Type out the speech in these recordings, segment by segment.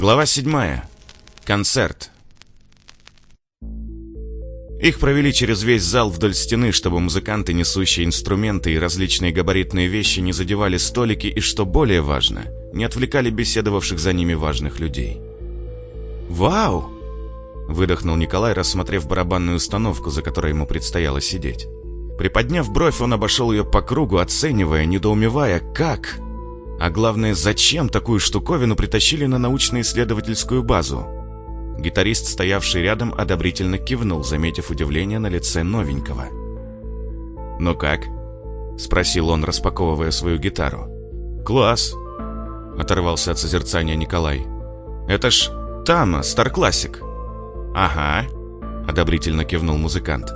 Глава 7. Концерт. Их провели через весь зал вдоль стены, чтобы музыканты, несущие инструменты и различные габаритные вещи, не задевали столики и, что более важно, не отвлекали беседовавших за ними важных людей. «Вау!» – выдохнул Николай, рассмотрев барабанную установку, за которой ему предстояло сидеть. Приподняв бровь, он обошел ее по кругу, оценивая, недоумевая, как а главное, зачем такую штуковину притащили на научно-исследовательскую базу? Гитарист, стоявший рядом, одобрительно кивнул, заметив удивление на лице новенького. «Ну как?» — спросил он, распаковывая свою гитару. «Класс!» — оторвался от созерцания Николай. «Это ж Тама, Стар Классик!» «Ага!» — одобрительно кивнул музыкант.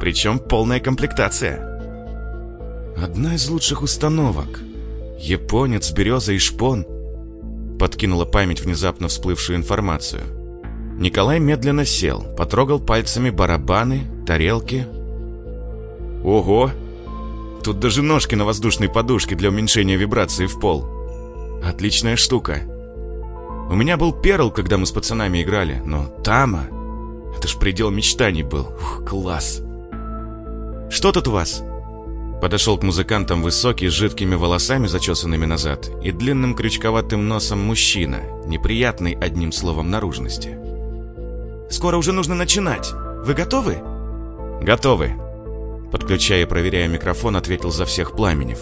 «Причем полная комплектация!» «Одна из лучших установок», Японец, береза и шпон. Подкинула память внезапно всплывшую информацию. Николай медленно сел, потрогал пальцами барабаны, тарелки. Ого! Тут даже ножки на воздушной подушке для уменьшения вибрации в пол. Отличная штука. У меня был перл, когда мы с пацанами играли, но Тама... Это ж предел мечтаний был. Ух, класс. Что тут у вас? Подошел к музыкантам высокий, с жидкими волосами, зачесанными назад, и длинным крючковатым носом мужчина, неприятный одним словом наружности. «Скоро уже нужно начинать. Вы готовы?» «Готовы», Подключая и проверяя микрофон, ответил за всех Пламенев.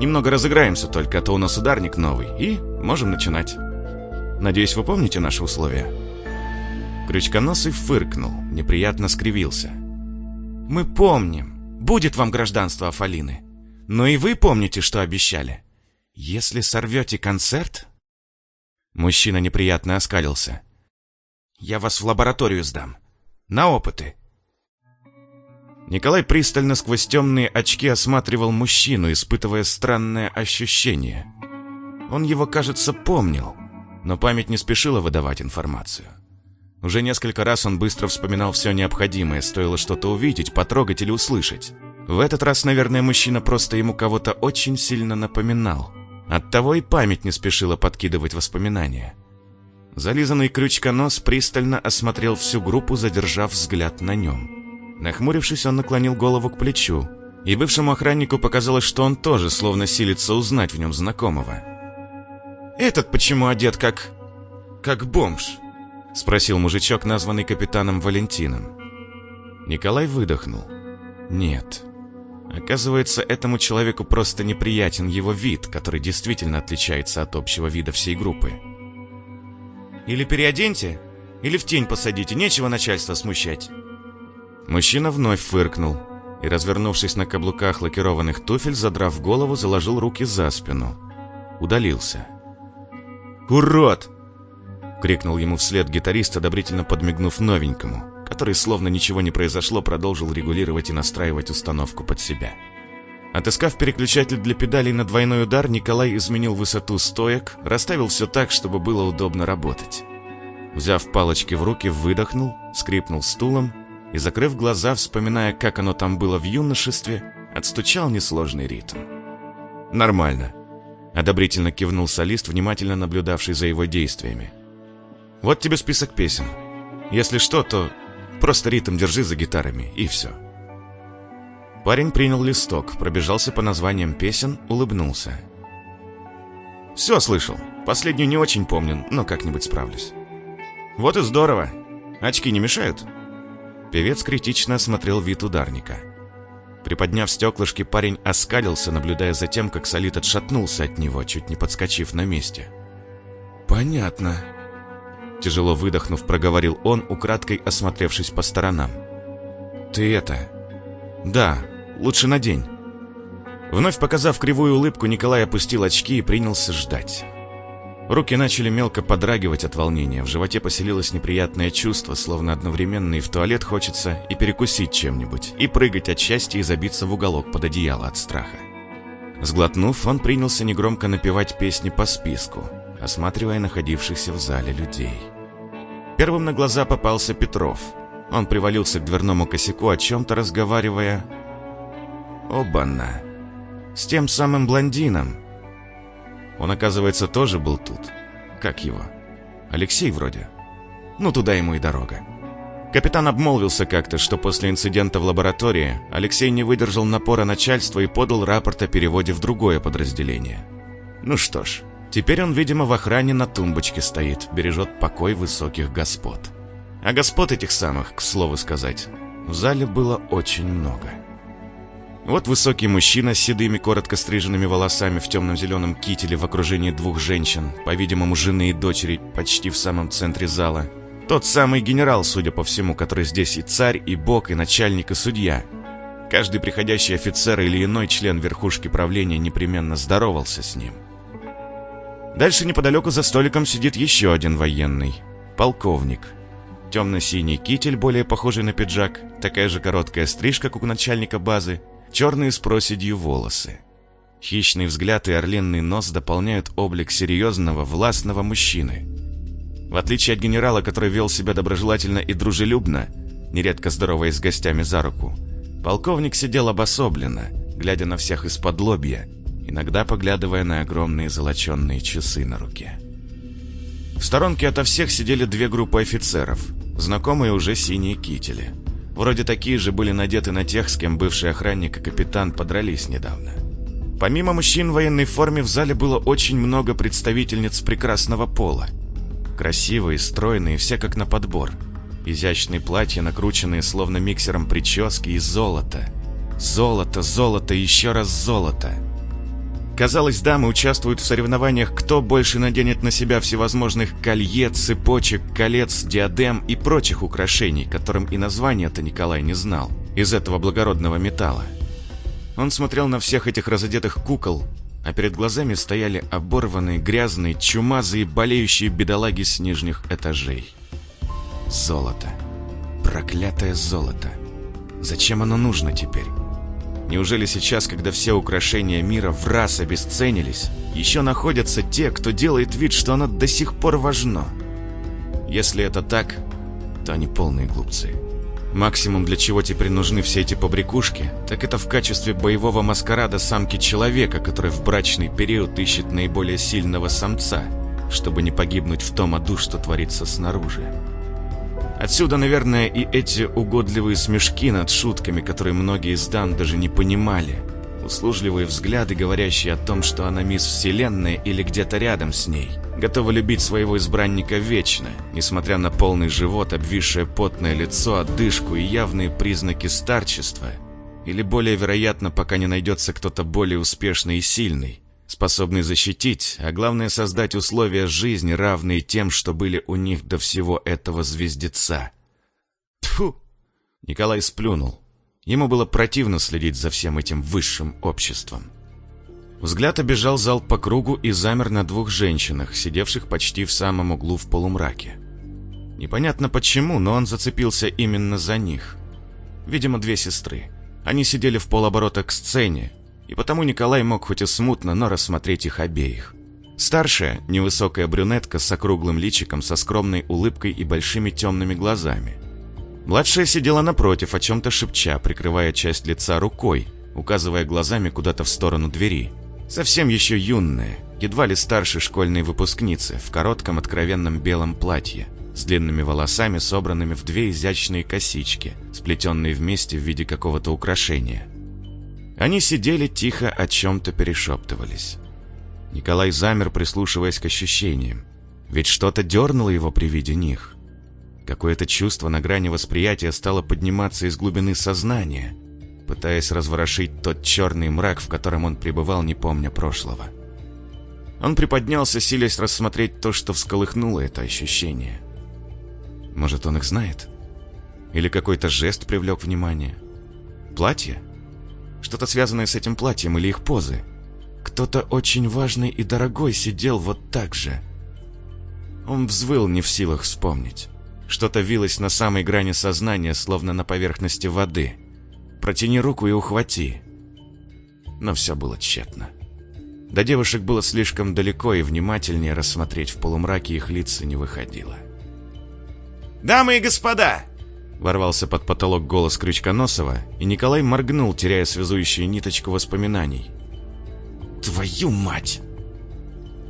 «Немного разыграемся только, а то у нас ударник новый, и можем начинать. Надеюсь, вы помните наши условия?» Крючконосый фыркнул, неприятно скривился. «Мы помним. Будет вам гражданство Афалины. Но и вы помните, что обещали. Если сорвете концерт...» Мужчина неприятно оскалился. «Я вас в лабораторию сдам. На опыты». Николай пристально сквозь темные очки осматривал мужчину, испытывая странное ощущение. Он его, кажется, помнил, но память не спешила выдавать информацию. Уже несколько раз он быстро вспоминал все необходимое, стоило что-то увидеть, потрогать или услышать. В этот раз, наверное, мужчина просто ему кого-то очень сильно напоминал. Оттого и память не спешила подкидывать воспоминания. Зализанный крючконос пристально осмотрел всю группу, задержав взгляд на нем. Нахмурившись, он наклонил голову к плечу, и бывшему охраннику показалось, что он тоже словно силится узнать в нем знакомого. «Этот почему одет как... как бомж?» — спросил мужичок, названный капитаном Валентином. Николай выдохнул. «Нет». Оказывается, этому человеку просто неприятен его вид, который действительно отличается от общего вида всей группы. «Или переоденьте, или в тень посадите, нечего начальство смущать». Мужчина вновь фыркнул и, развернувшись на каблуках лакированных туфель, задрав голову, заложил руки за спину. Удалился. «Урод!» — крикнул ему вслед гитарист, одобрительно подмигнув новенькому, который, словно ничего не произошло, продолжил регулировать и настраивать установку под себя. Отыскав переключатель для педалей на двойной удар, Николай изменил высоту стоек, расставил все так, чтобы было удобно работать. Взяв палочки в руки, выдохнул, скрипнул стулом и, закрыв глаза, вспоминая, как оно там было в юношестве, отстучал несложный ритм. «Нормально», — одобрительно кивнул солист, внимательно наблюдавший за его действиями. Вот тебе список песен. Если что, то просто ритм держи за гитарами, и все. Парень принял листок, пробежался по названиям песен, улыбнулся. «Все слышал. Последнюю не очень помню, но как-нибудь справлюсь». «Вот и здорово. Очки не мешают?» Певец критично осмотрел вид ударника. Приподняв стеклышки, парень оскалился, наблюдая за тем, как Солид отшатнулся от него, чуть не подскочив на месте. «Понятно», Тяжело выдохнув, проговорил он, украдкой осмотревшись по сторонам. «Ты это...» «Да, лучше надень». Вновь показав кривую улыбку, Николай опустил очки и принялся ждать. Руки начали мелко подрагивать от волнения, в животе поселилось неприятное чувство, словно одновременно и в туалет хочется, и перекусить чем-нибудь, и прыгать от счастья и забиться в уголок под одеяло от страха. Сглотнув, он принялся негромко напевать песни по списку, осматривая находившихся в зале людей. Первым на глаза попался Петров. Он привалился к дверному косяку, о чем-то разговаривая. Обана! С тем самым блондином. Он, оказывается, тоже был тут. Как его? Алексей вроде. Ну, туда ему и дорога. Капитан обмолвился как-то, что после инцидента в лаборатории Алексей не выдержал напора начальства и подал рапорт о переводе в другое подразделение. Ну что ж, теперь он, видимо, в охране на тумбочке стоит, бережет покой высоких господ. А господ этих самых, к слову сказать, в зале было очень много. Вот высокий мужчина с седыми, коротко стриженными волосами в темно-зеленом кителе в окружении двух женщин, по-видимому, жены и дочери, почти в самом центре зала. Тот самый генерал, судя по всему, который здесь и царь, и бог, и начальник, и судья. Каждый приходящий офицер или иной член верхушки правления непременно здоровался с ним. Дальше неподалеку за столиком сидит еще один военный. Полковник. Темно-синий китель, более похожий на пиджак, такая же короткая стрижка, как у начальника базы, черные с проседью волосы. Хищный взгляд и орлиный нос дополняют облик серьезного, властного мужчины. В отличие от генерала, который вел себя доброжелательно и дружелюбно, нередко здороваясь с гостями за руку, полковник сидел обособленно, глядя на всех из-под лобья, иногда поглядывая на огромные золоченные часы на руке. В сторонке ото всех сидели две группы офицеров, знакомые уже синие кители – Вроде такие же были надеты на тех, с кем бывший охранник и капитан подрались недавно. Помимо мужчин в военной форме в зале было очень много представительниц прекрасного пола. Красивые, стройные, все как на подбор. Изящные платья, накрученные словно миксером прически и золото. Золото, золото, еще раз золото. Казалось, дамы участвуют в соревнованиях, кто больше наденет на себя всевозможных колье, цепочек, колец, диадем и прочих украшений, которым и название-то Николай не знал, из этого благородного металла. Он смотрел на всех этих разодетых кукол, а перед глазами стояли оборванные, грязные, чумазые, болеющие бедолаги с нижних этажей. Золото. Проклятое золото. Зачем оно нужно теперь? Неужели сейчас, когда все украшения мира в раз обесценились, еще находятся те, кто делает вид, что оно до сих пор важно? Если это так, то они полные глупцы. Максимум, для чего теперь нужны все эти побрякушки, так это в качестве боевого маскарада самки человека, который в брачный период ищет наиболее сильного самца, чтобы не погибнуть в том аду, что творится снаружи. Отсюда, наверное, и эти угодливые смешки над шутками, которые многие из дам даже не понимали. Услужливые взгляды, говорящие о том, что она мисс Вселенная или где-то рядом с ней. Готова любить своего избранника вечно, несмотря на полный живот, обвисшее потное лицо, одышку и явные признаки старчества. Или более вероятно, пока не найдется кто-то более успешный и сильный, способный защитить, а главное создать условия жизни, равные тем, что были у них до всего этого звездеца. Тфу! Николай сплюнул. Ему было противно следить за всем этим высшим обществом. Взгляд обежал зал по кругу и замер на двух женщинах, сидевших почти в самом углу в полумраке. Непонятно почему, но он зацепился именно за них. Видимо, две сестры. Они сидели в полоборота к сцене, и потому Николай мог хоть и смутно, но рассмотреть их обеих. Старшая, невысокая брюнетка с округлым личиком, со скромной улыбкой и большими темными глазами. Младшая сидела напротив, о чем-то шепча, прикрывая часть лица рукой, указывая глазами куда-то в сторону двери. Совсем еще юная, едва ли старше школьной выпускницы, в коротком откровенном белом платье, с длинными волосами, собранными в две изящные косички, сплетенные вместе в виде какого-то украшения – они сидели тихо, о чем-то перешептывались. Николай замер, прислушиваясь к ощущениям. Ведь что-то дернуло его при виде них. Какое-то чувство на грани восприятия стало подниматься из глубины сознания, пытаясь разворошить тот черный мрак, в котором он пребывал, не помня прошлого. Он приподнялся, силясь рассмотреть то, что всколыхнуло это ощущение. Может, он их знает? Или какой-то жест привлек внимание? Платье? Что-то связанное с этим платьем или их позы. Кто-то очень важный и дорогой сидел вот так же. Он взвыл, не в силах вспомнить. Что-то вилось на самой грани сознания, словно на поверхности воды. Протяни руку и ухвати. Но все было тщетно. До девушек было слишком далеко, и внимательнее рассмотреть в полумраке их лица не выходило. «Дамы и господа!» Ворвался под потолок голос Крючконосова, и Николай моргнул, теряя связующую ниточку воспоминаний. «Твою мать!»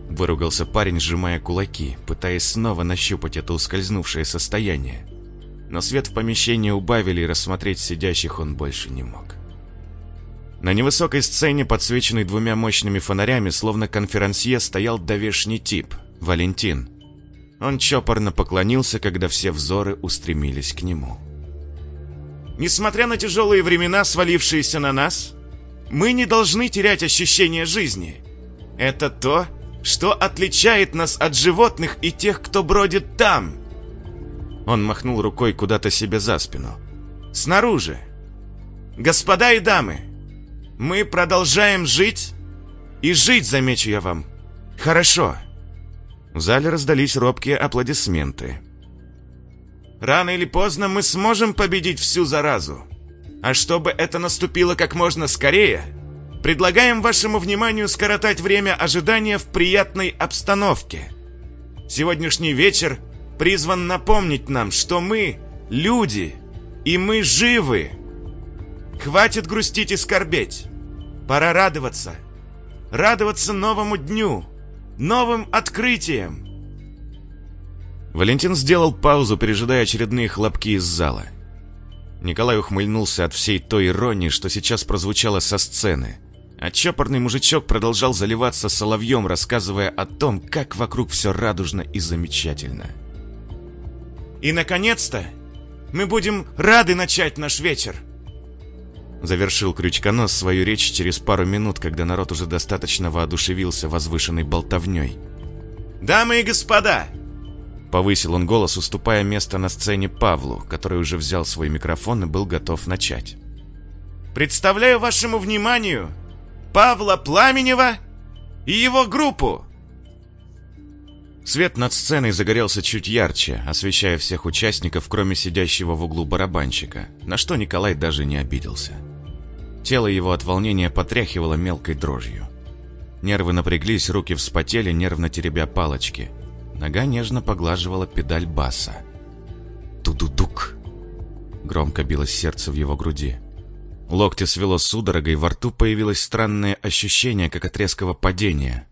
Выругался парень, сжимая кулаки, пытаясь снова нащупать это ускользнувшее состояние. Но свет в помещении убавили, и рассмотреть сидящих он больше не мог. На невысокой сцене, подсвеченной двумя мощными фонарями, словно конферансье, стоял довешний тип – Валентин. Он чопорно поклонился, когда все взоры устремились к нему. «Несмотря на тяжелые времена, свалившиеся на нас, мы не должны терять ощущение жизни. Это то, что отличает нас от животных и тех, кто бродит там». Он махнул рукой куда-то себе за спину. «Снаружи. Господа и дамы, мы продолжаем жить, и жить, замечу я вам, хорошо». В зале раздались робкие аплодисменты. «Рано или поздно мы сможем победить всю заразу. А чтобы это наступило как можно скорее, предлагаем вашему вниманию скоротать время ожидания в приятной обстановке. Сегодняшний вечер призван напомнить нам, что мы – люди, и мы живы. Хватит грустить и скорбеть. Пора радоваться. Радоваться новому дню, новым открытиям. Валентин сделал паузу, пережидая очередные хлопки из зала. Николай ухмыльнулся от всей той иронии, что сейчас прозвучало со сцены. А чопорный мужичок продолжал заливаться соловьем, рассказывая о том, как вокруг все радужно и замечательно. И, наконец-то, мы будем рады начать наш вечер. Завершил Крючконос свою речь через пару минут, когда народ уже достаточно воодушевился возвышенной болтовней. «Дамы и господа!» Повысил он голос, уступая место на сцене Павлу, который уже взял свой микрофон и был готов начать. «Представляю вашему вниманию Павла Пламенева и его группу!» Свет над сценой загорелся чуть ярче, освещая всех участников, кроме сидящего в углу барабанщика, на что Николай даже не обиделся. Тело его от волнения потряхивало мелкой дрожью. Нервы напряглись, руки вспотели, нервно теребя палочки. Нога нежно поглаживала педаль баса. Тудудук. Громко билось сердце в его груди. Локти свело судорогой, во рту появилось странное ощущение, как от резкого падения.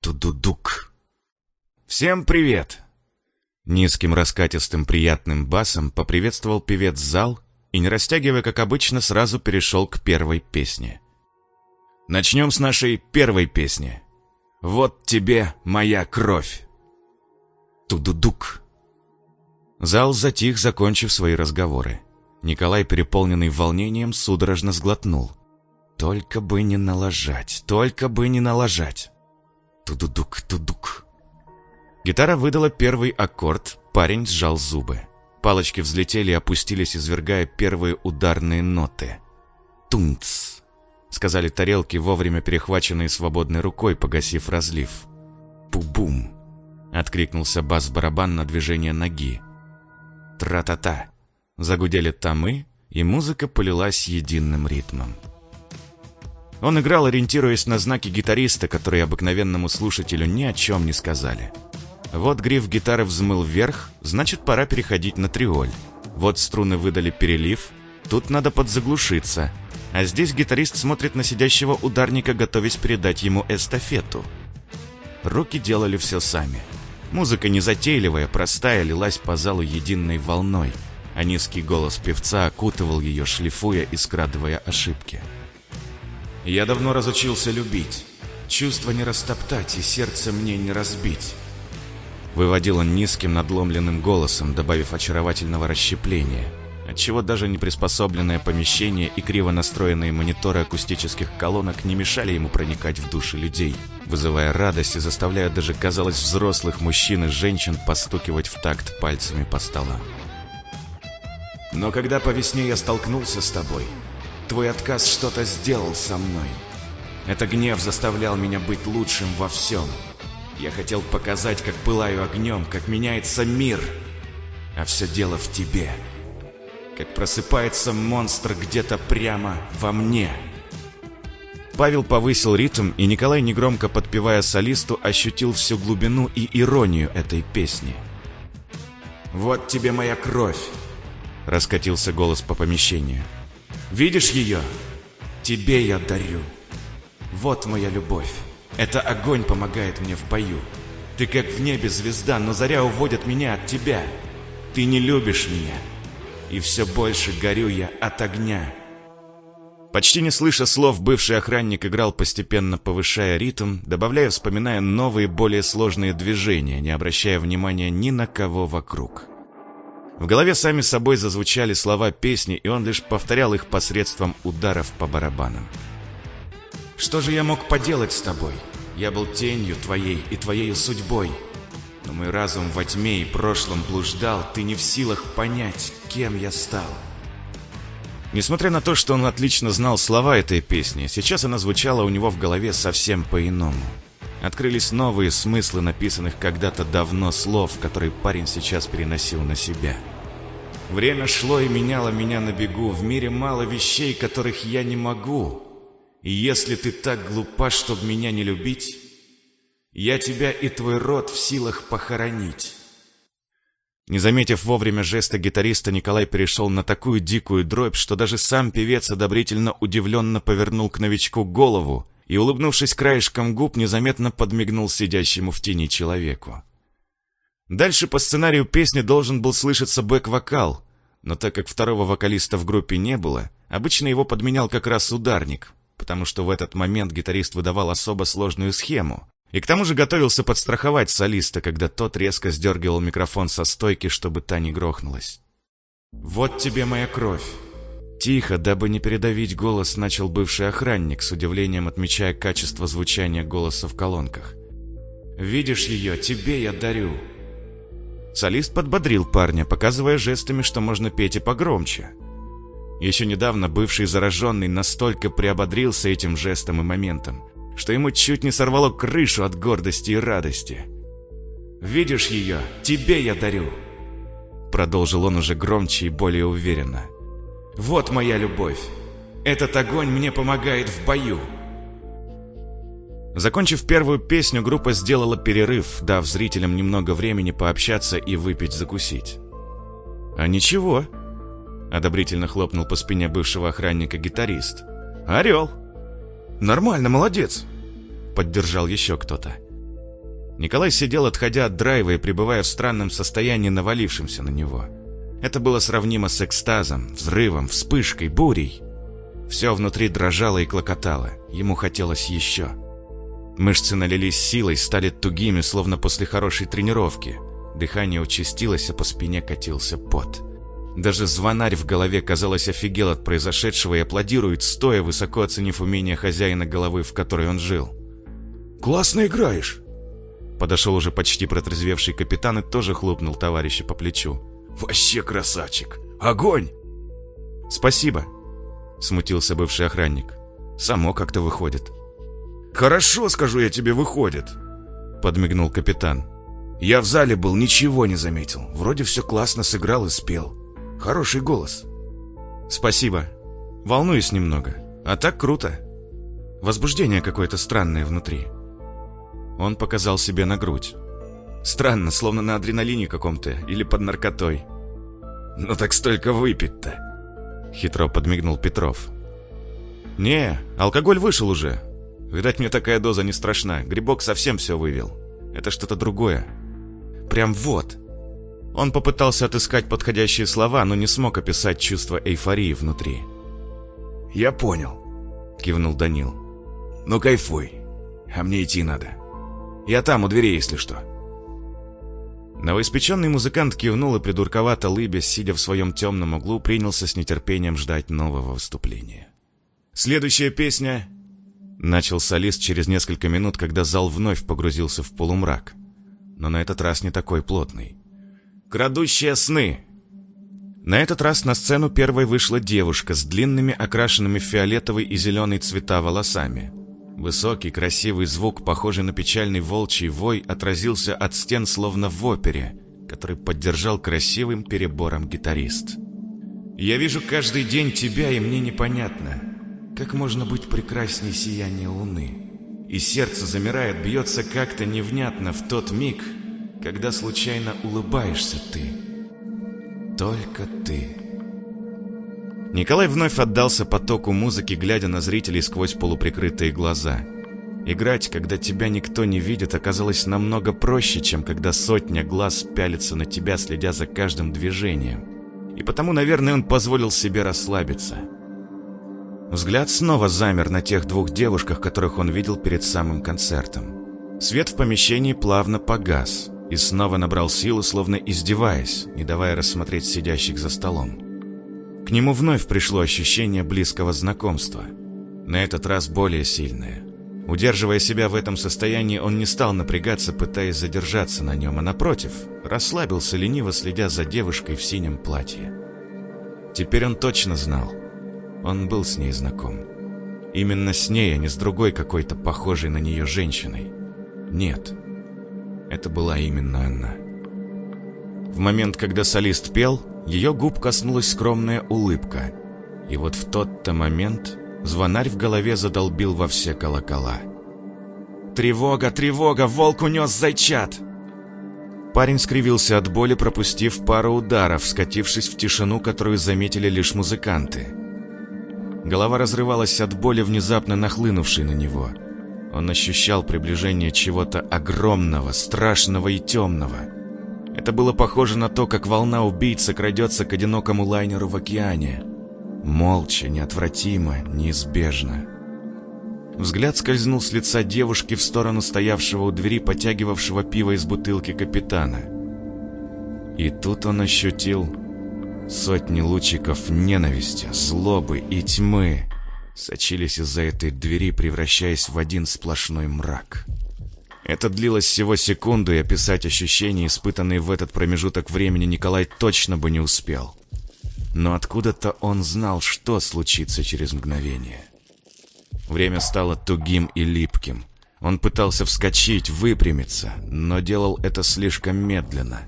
Тудудук. «Всем привет!» Низким раскатистым приятным басом поприветствовал певец зал и, не растягивая, как обычно, сразу перешел к первой песне. Начнем с нашей первой песни. «Вот тебе моя кровь!» Тудудук. Зал затих, закончив свои разговоры. Николай, переполненный волнением, судорожно сглотнул. «Только бы не налажать, только бы не налажать!» Тудудук, тудук. Гитара выдала первый аккорд, парень сжал зубы. Палочки взлетели и опустились, извергая первые ударные ноты. «Тунц!» — сказали тарелки, вовремя перехваченные свободной рукой, погасив разлив. «Пу-бум!» — откликнулся бас-барабан на движение ноги. «Тра-та-та!» — загудели тамы, и музыка полилась единым ритмом. Он играл, ориентируясь на знаки гитариста, которые обыкновенному слушателю ни о чем не сказали. Вот гриф гитары взмыл вверх, значит пора переходить на триоль. Вот струны выдали перелив, тут надо подзаглушиться. А здесь гитарист смотрит на сидящего ударника, готовясь передать ему эстафету. Руки делали все сами. Музыка незатейливая, простая, лилась по залу единой волной, а низкий голос певца окутывал ее, шлифуя и скрадывая ошибки. «Я давно разучился любить, чувства не растоптать и сердце мне не разбить». Выводил он низким надломленным голосом, добавив очаровательного расщепления, отчего даже неприспособленное помещение и криво настроенные мониторы акустических колонок не мешали ему проникать в души людей, вызывая радость и заставляя даже, казалось, взрослых мужчин и женщин постукивать в такт пальцами по столам. Но когда по весне я столкнулся с тобой, твой отказ что-то сделал со мной. Это гнев заставлял меня быть лучшим во всем — я хотел показать, как пылаю огнем, как меняется мир. А все дело в тебе. Как просыпается монстр где-то прямо во мне. Павел повысил ритм, и Николай, негромко подпевая солисту, ощутил всю глубину и иронию этой песни. «Вот тебе моя кровь!» — раскатился голос по помещению. «Видишь ее? Тебе я дарю. Вот моя любовь. Это огонь помогает мне в бою. Ты как в небе звезда, но заря уводит меня от тебя. Ты не любишь меня. И все больше горю я от огня. Почти не слыша слов, бывший охранник играл, постепенно повышая ритм, добавляя, вспоминая новые, более сложные движения, не обращая внимания ни на кого вокруг. В голове сами собой зазвучали слова песни, и он лишь повторял их посредством ударов по барабанам. «Что же я мог поделать с тобой? Я был тенью твоей и твоей судьбой. Но мой разум во тьме и прошлом блуждал, ты не в силах понять, кем я стал». Несмотря на то, что он отлично знал слова этой песни, сейчас она звучала у него в голове совсем по-иному. Открылись новые смыслы написанных когда-то давно слов, которые парень сейчас переносил на себя. Время шло и меняло меня на бегу, в мире мало вещей, которых я не могу. Если ты так глупа, чтобы меня не любить, я тебя и твой род в силах похоронить. Не заметив вовремя жеста гитариста, Николай перешел на такую дикую дробь, что даже сам певец одобрительно удивленно повернул к новичку голову и, улыбнувшись краешком губ, незаметно подмигнул сидящему в тени человеку. Дальше по сценарию песни должен был слышаться бэк-вокал, но так как второго вокалиста в группе не было, обычно его подменял как раз ударник, потому что в этот момент гитарист выдавал особо сложную схему, и к тому же готовился подстраховать солиста, когда тот резко сдергивал микрофон со стойки, чтобы та не грохнулась. «Вот тебе моя кровь!» Тихо, дабы не передавить голос, начал бывший охранник, с удивлением отмечая качество звучания голоса в колонках. «Видишь ее, тебе я дарю!» Солист подбодрил парня, показывая жестами, что можно петь и погромче. Еще недавно бывший зараженный настолько приободрился этим жестом и моментом, что ему чуть не сорвало крышу от гордости и радости. «Видишь ее? Тебе я дарю!» Продолжил он уже громче и более уверенно. «Вот моя любовь! Этот огонь мне помогает в бою!» Закончив первую песню, группа сделала перерыв, дав зрителям немного времени пообщаться и выпить закусить. «А ничего!» — одобрительно хлопнул по спине бывшего охранника гитарист. «Орел!» «Нормально, молодец!» — поддержал еще кто-то. Николай сидел, отходя от драйва и пребывая в странном состоянии, навалившемся на него. Это было сравнимо с экстазом, взрывом, вспышкой, бурей. Все внутри дрожало и клокотало. Ему хотелось еще. Мышцы налились силой, стали тугими, словно после хорошей тренировки. Дыхание участилось, а по спине катился пот. Даже звонарь в голове, казалось, офигел от произошедшего и аплодирует, стоя, высоко оценив умение хозяина головы, в которой он жил. «Классно играешь!» Подошел уже почти протрезвевший капитан и тоже хлопнул товарища по плечу. «Вообще красавчик! Огонь!» «Спасибо!» Смутился бывший охранник. «Само как-то выходит». «Хорошо, скажу я тебе, выходит!» Подмигнул капитан. «Я в зале был, ничего не заметил. Вроде все классно сыграл и спел. Хороший голос. Спасибо. Волнуюсь немного. А так круто. Возбуждение какое-то странное внутри. Он показал себе на грудь. Странно, словно на адреналине каком-то или под наркотой. «Ну так столько выпить-то!» Хитро подмигнул Петров. «Не, алкоголь вышел уже. Видать, мне такая доза не страшна. Грибок совсем все вывел. Это что-то другое. Прям вот!» Он попытался отыскать подходящие слова, но не смог описать чувство эйфории внутри. «Я понял», — кивнул Данил. «Ну кайфуй, а мне идти надо. Я там, у двери, если что». Новоиспеченный музыкант кивнул и придурковато лыбясь, сидя в своем темном углу, принялся с нетерпением ждать нового выступления. «Следующая песня...» Начал солист через несколько минут, когда зал вновь погрузился в полумрак. Но на этот раз не такой плотный. Крадущие сны. На этот раз на сцену первой вышла девушка с длинными, окрашенными в фиолетовый и зеленый цвета волосами. Высокий, красивый звук, похожий на печальный волчий вой, отразился от стен словно в опере, который поддержал красивым перебором гитарист. «Я вижу каждый день тебя, и мне непонятно, как можно быть прекрасней сияния луны. И сердце замирает, бьется как-то невнятно в тот миг, когда случайно улыбаешься ты. Только ты. Николай вновь отдался потоку музыки, глядя на зрителей сквозь полуприкрытые глаза. Играть, когда тебя никто не видит, оказалось намного проще, чем когда сотня глаз пялится на тебя, следя за каждым движением. И потому, наверное, он позволил себе расслабиться. Взгляд снова замер на тех двух девушках, которых он видел перед самым концертом. Свет в помещении плавно погас и снова набрал силу, словно издеваясь, не давая рассмотреть сидящих за столом. К нему вновь пришло ощущение близкого знакомства, на этот раз более сильное. Удерживая себя в этом состоянии, он не стал напрягаться, пытаясь задержаться на нем, а напротив, расслабился лениво, следя за девушкой в синем платье. Теперь он точно знал. Он был с ней знаком. Именно с ней, а не с другой какой-то похожей на нее женщиной. Нет, это была именно она. В момент, когда солист пел, ее губ коснулась скромная улыбка. И вот в тот-то момент Звонарь в голове задолбил во все колокола. «Тревога, тревога! Волк унес зайчат!» Парень скривился от боли, пропустив пару ударов, скатившись в тишину, которую заметили лишь музыканты. Голова разрывалась от боли, внезапно нахлынувшей на него. Он ощущал приближение чего-то огромного, страшного и темного. Это было похоже на то, как волна убийца крадется к одинокому лайнеру в океане. Молча, неотвратимо, неизбежно. Взгляд скользнул с лица девушки в сторону стоявшего у двери, потягивавшего пиво из бутылки капитана. И тут он ощутил сотни лучиков ненависти, злобы и тьмы сочились из-за этой двери, превращаясь в один сплошной мрак. Это длилось всего секунду, и описать ощущения, испытанные в этот промежуток времени, Николай точно бы не успел но откуда-то он знал, что случится через мгновение. Время стало тугим и липким. Он пытался вскочить, выпрямиться, но делал это слишком медленно.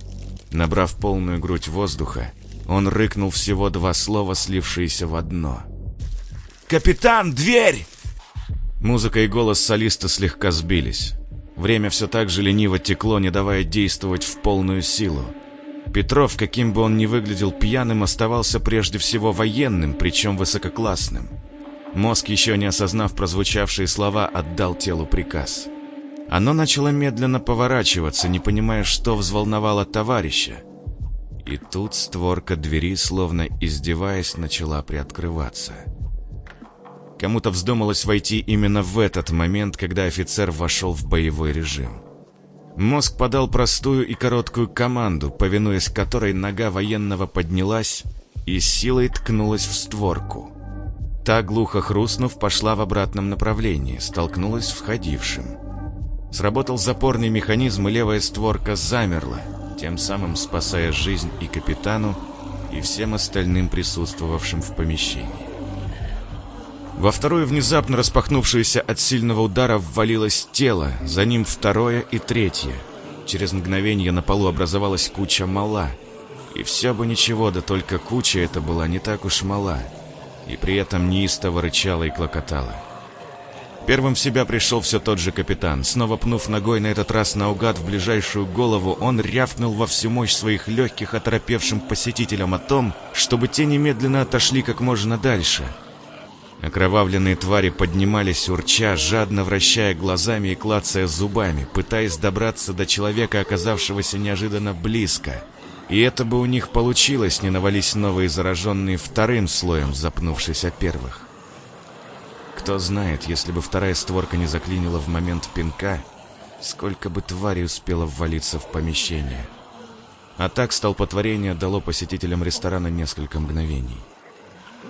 Набрав полную грудь воздуха, он рыкнул всего два слова, слившиеся в одно. «Капитан, дверь!» Музыка и голос солиста слегка сбились. Время все так же лениво текло, не давая действовать в полную силу. Петров, каким бы он ни выглядел пьяным, оставался прежде всего военным, причем высококлассным. Мозг, еще не осознав прозвучавшие слова, отдал телу приказ. Оно начало медленно поворачиваться, не понимая, что взволновало товарища. И тут створка двери, словно издеваясь, начала приоткрываться. Кому-то вздумалось войти именно в этот момент, когда офицер вошел в боевой режим. Мозг подал простую и короткую команду, повинуясь которой нога военного поднялась и силой ткнулась в створку. Та, глухо хрустнув, пошла в обратном направлении, столкнулась с входившим. Сработал запорный механизм, и левая створка замерла, тем самым спасая жизнь и капитану, и всем остальным присутствовавшим в помещении. Во вторую внезапно распахнувшуюся от сильного удара ввалилось тело, за ним второе и третье. Через мгновение на полу образовалась куча мала. И все бы ничего, да только куча эта была не так уж мала. И при этом неистово рычала и клокотала. Первым в себя пришел все тот же капитан. Снова пнув ногой на этот раз наугад в ближайшую голову, он рявкнул во всю мощь своих легких оторопевшим посетителям о том, чтобы те немедленно отошли как можно дальше — Окровавленные твари поднимались урча, жадно вращая глазами и клацая зубами, пытаясь добраться до человека, оказавшегося неожиданно близко. И это бы у них получилось, не навались новые зараженные вторым слоем, запнувшись о первых. Кто знает, если бы вторая створка не заклинила в момент пинка, сколько бы тварей успело ввалиться в помещение. А так столпотворение дало посетителям ресторана несколько мгновений.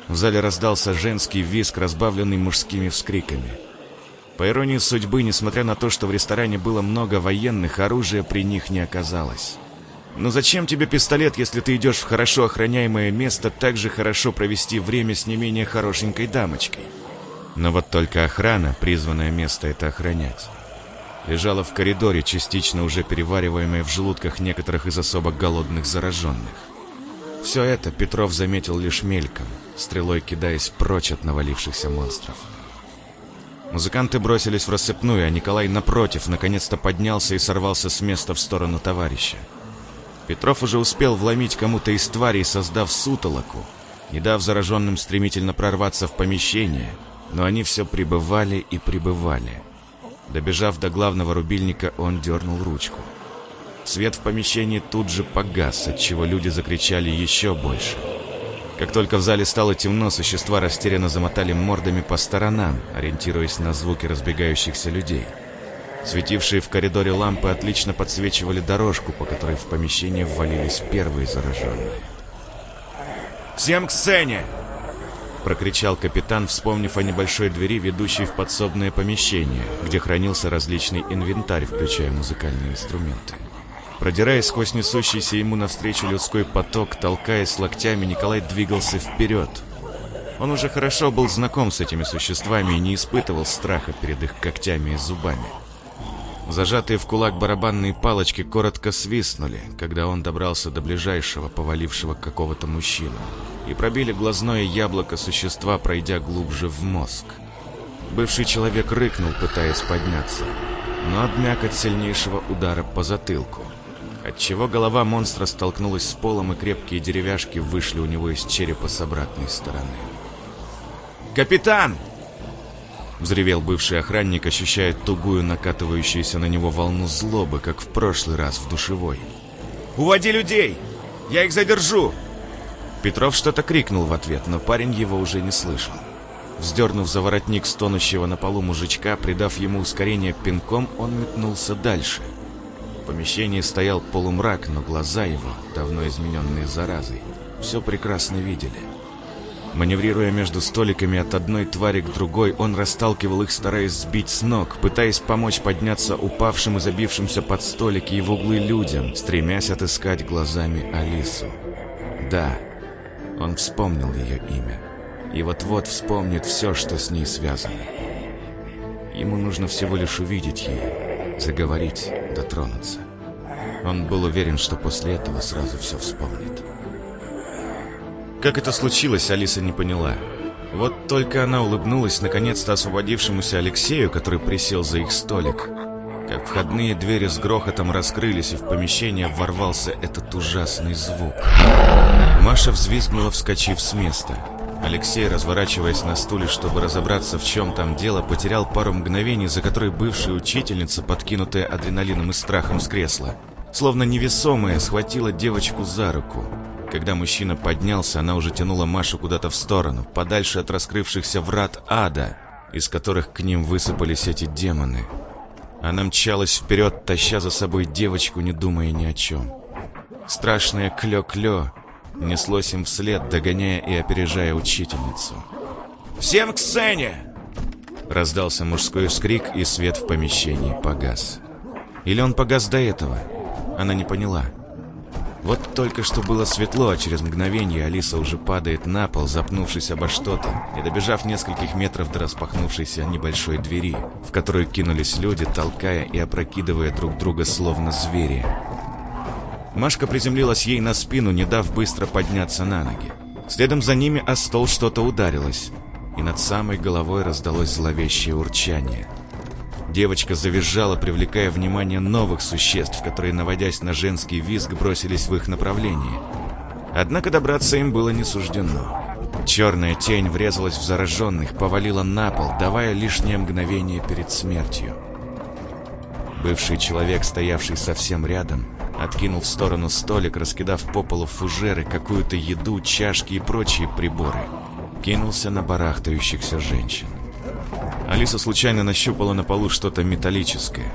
В зале раздался женский визг, разбавленный мужскими вскриками. По иронии судьбы, несмотря на то, что в ресторане было много военных, оружия при них не оказалось. Но зачем тебе пистолет, если ты идешь в хорошо охраняемое место так же хорошо провести время с не менее хорошенькой дамочкой? Но вот только охрана, призванная место это охранять, лежала в коридоре, частично уже перевариваемая в желудках некоторых из особо голодных зараженных. Все это Петров заметил лишь мельком, стрелой кидаясь прочь от навалившихся монстров. Музыканты бросились в рассыпную, а Николай, напротив, наконец-то поднялся и сорвался с места в сторону товарища. Петров уже успел вломить кому-то из тварей, создав сутолоку, не дав зараженным стремительно прорваться в помещение, но они все прибывали и прибывали. Добежав до главного рубильника, он дернул ручку. Свет в помещении тут же погас, отчего люди закричали еще больше. Как только в зале стало темно, существа растерянно замотали мордами по сторонам, ориентируясь на звуки разбегающихся людей. Светившие в коридоре лампы отлично подсвечивали дорожку, по которой в помещение ввалились первые зараженные. «Всем к сцене!» Прокричал капитан, вспомнив о небольшой двери, ведущей в подсобное помещение, где хранился различный инвентарь, включая музыкальные инструменты. Продираясь сквозь несущийся ему навстречу людской поток, толкаясь локтями, Николай двигался вперед. Он уже хорошо был знаком с этими существами и не испытывал страха перед их когтями и зубами. Зажатые в кулак барабанные палочки коротко свистнули, когда он добрался до ближайшего, повалившего какого-то мужчину, и пробили глазное яблоко существа, пройдя глубже в мозг. Бывший человек рыкнул, пытаясь подняться, но обмяк от сильнейшего удара по затылку, отчего голова монстра столкнулась с полом, и крепкие деревяшки вышли у него из черепа с обратной стороны. «Капитан!» Взревел бывший охранник, ощущая тугую накатывающуюся на него волну злобы, как в прошлый раз в душевой. «Уводи людей! Я их задержу!» Петров что-то крикнул в ответ, но парень его уже не слышал. Вздернув за воротник стонущего на полу мужичка, придав ему ускорение пинком, он метнулся дальше. Помещении стоял полумрак, но глаза его, давно измененные заразой, все прекрасно видели. Маневрируя между столиками от одной твари к другой, он расталкивал их, стараясь сбить с ног, пытаясь помочь подняться упавшим и забившимся под столики и в углы людям, стремясь отыскать глазами Алису. Да, он вспомнил ее имя. И вот-вот вспомнит все, что с ней связано. Ему нужно всего лишь увидеть ее, заговорить, дотронуться. Он был уверен, что после этого сразу все вспомнит. Как это случилось, Алиса не поняла. Вот только она улыбнулась наконец-то освободившемуся Алексею, который присел за их столик. Как входные двери с грохотом раскрылись, и в помещение ворвался этот ужасный звук. Маша взвизгнула, вскочив с места. Алексей, разворачиваясь на стуле, чтобы разобраться, в чем там дело, потерял пару мгновений, за которые бывшая учительница, подкинутая адреналином и страхом с кресла, словно невесомая, схватила девочку за руку. Когда мужчина поднялся, она уже тянула Машу куда-то в сторону, подальше от раскрывшихся врат ада, из которых к ним высыпались эти демоны. Она мчалась вперед, таща за собой девочку, не думая ни о чем. Страшное клё-клё неслось им вслед, догоняя и опережая учительницу. «Всем к сцене!» Раздался мужской вскрик, и свет в помещении погас. Или он погас до этого? Она не поняла. Вот только что было светло, а через мгновение Алиса уже падает на пол, запнувшись обо что-то, и добежав нескольких метров до распахнувшейся небольшой двери, в которую кинулись люди, толкая и опрокидывая друг друга словно звери. Машка приземлилась ей на спину, не дав быстро подняться на ноги. Следом за ними о стол что-то ударилось, и над самой головой раздалось зловещее урчание – Девочка завизжала, привлекая внимание новых существ, которые, наводясь на женский визг, бросились в их направлении. Однако добраться им было не суждено. Черная тень врезалась в зараженных, повалила на пол, давая лишнее мгновение перед смертью. Бывший человек, стоявший совсем рядом, откинул в сторону столик, раскидав по полу фужеры, какую-то еду, чашки и прочие приборы. Кинулся на барахтающихся женщин. Алиса случайно нащупала на полу что-то металлическое.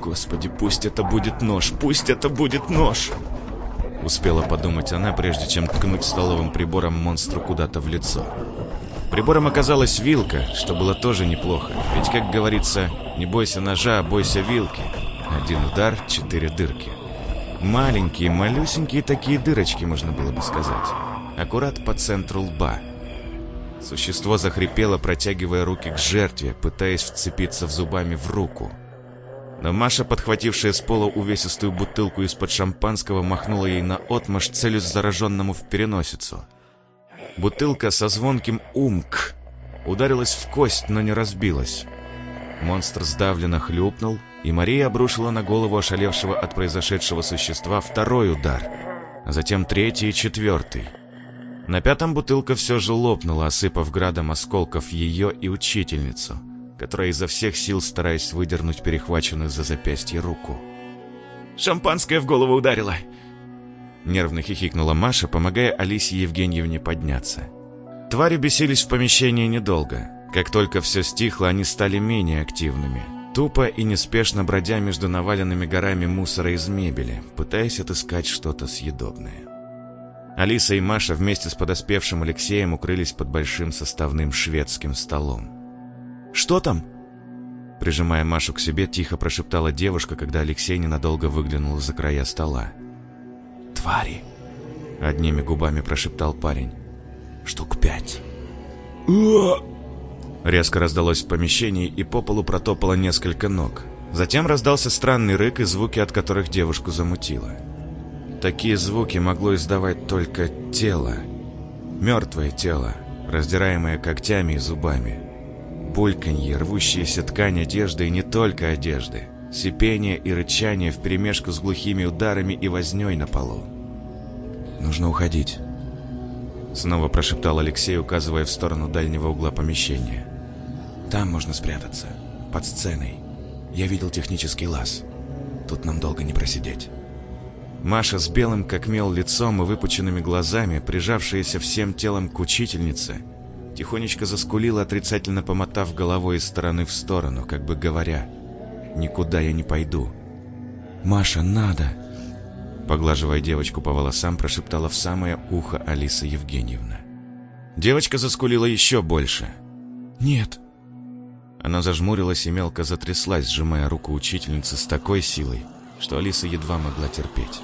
«Господи, пусть это будет нож! Пусть это будет нож!» Успела подумать она, прежде чем ткнуть столовым прибором монстру куда-то в лицо. Прибором оказалась вилка, что было тоже неплохо. Ведь, как говорится, не бойся ножа, а бойся вилки. Один удар, четыре дырки. Маленькие, малюсенькие такие дырочки, можно было бы сказать. Аккурат по центру лба. Существо захрипело, протягивая руки к жертве, пытаясь вцепиться в зубами в руку. Но Маша, подхватившая с пола увесистую бутылку из-под шампанского, махнула ей на отмашь, целясь зараженному в переносицу. Бутылка со звонким «умк» ударилась в кость, но не разбилась. Монстр сдавленно хлюпнул, и Мария обрушила на голову ошалевшего от произошедшего существа второй удар, а затем третий и четвертый — на пятом бутылка все же лопнула, осыпав градом осколков ее и учительницу, которая изо всех сил стараясь выдернуть перехваченную за запястье руку. «Шампанское в голову ударило!» Нервно хихикнула Маша, помогая Алисе Евгеньевне подняться. Твари бесились в помещении недолго. Как только все стихло, они стали менее активными. Тупо и неспешно бродя между наваленными горами мусора из мебели, пытаясь отыскать что-то съедобное. Алиса и Маша вместе с подоспевшим Алексеем укрылись под большим составным шведским столом. «Что там?» Прижимая Машу к себе, тихо прошептала девушка, когда Алексей ненадолго выглянул за края стола. «Твари!» Одними губами прошептал парень. «Штук пять!» Резко раздалось в помещении, и по полу протопало несколько ног. Затем раздался странный рык и звуки, от которых девушку замутило. Такие звуки могло издавать только тело. Мертвое тело, раздираемое когтями и зубами. Бульканье, рвущиеся ткань одежды и не только одежды. Сипение и рычание вперемешку с глухими ударами и вознёй на полу. «Нужно уходить», — снова прошептал Алексей, указывая в сторону дальнего угла помещения. «Там можно спрятаться, под сценой. Я видел технический лаз. Тут нам долго не просидеть». Маша с белым как мел лицом и выпученными глазами, прижавшаяся всем телом к учительнице, тихонечко заскулила, отрицательно помотав головой из стороны в сторону, как бы говоря «Никуда я не пойду». «Маша, надо!» Поглаживая девочку по волосам, прошептала в самое ухо Алиса Евгеньевна. Девочка заскулила еще больше. «Нет!» Она зажмурилась и мелко затряслась, сжимая руку учительницы с такой силой, что Алиса едва могла терпеть.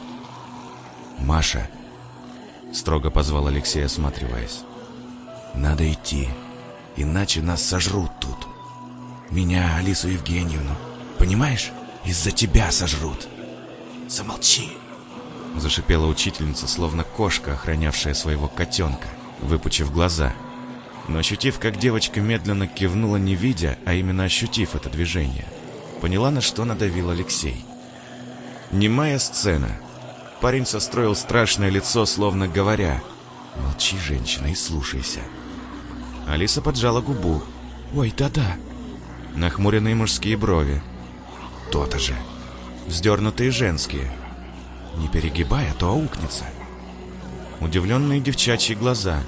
«Маша!» Строго позвал Алексей, осматриваясь. «Надо идти, иначе нас сожрут тут. Меня, Алису Евгеньевну, понимаешь? Из-за тебя сожрут. Замолчи!» Зашипела учительница, словно кошка, охранявшая своего котенка, выпучив глаза. Но ощутив, как девочка медленно кивнула, не видя, а именно ощутив это движение, поняла, на что надавил Алексей. Немая сцена. Парень состроил страшное лицо, словно говоря «Молчи, женщина, и слушайся». Алиса поджала губу. «Ой, да-да». Нахмуренные мужские брови. «То-то же». Вздернутые женские. Не перегибай, а то аукнется. Удивленные девчачьи глаза.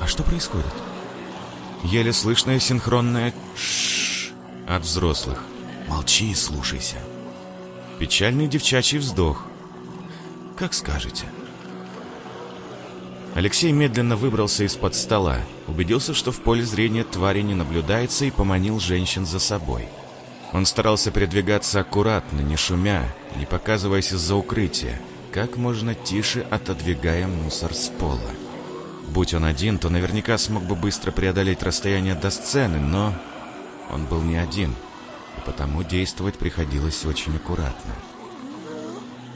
А что происходит? Еле слышное синхронное «шшш» от взрослых. Молчи и слушайся. Печальный девчачий вздох. Как скажете. Алексей медленно выбрался из-под стола, убедился, что в поле зрения твари не наблюдается и поманил женщин за собой. Он старался передвигаться аккуратно, не шумя, не показываясь из-за укрытия, как можно тише отодвигая мусор с пола. Будь он один, то наверняка смог бы быстро преодолеть расстояние до сцены, но он был не один, и потому действовать приходилось очень аккуратно.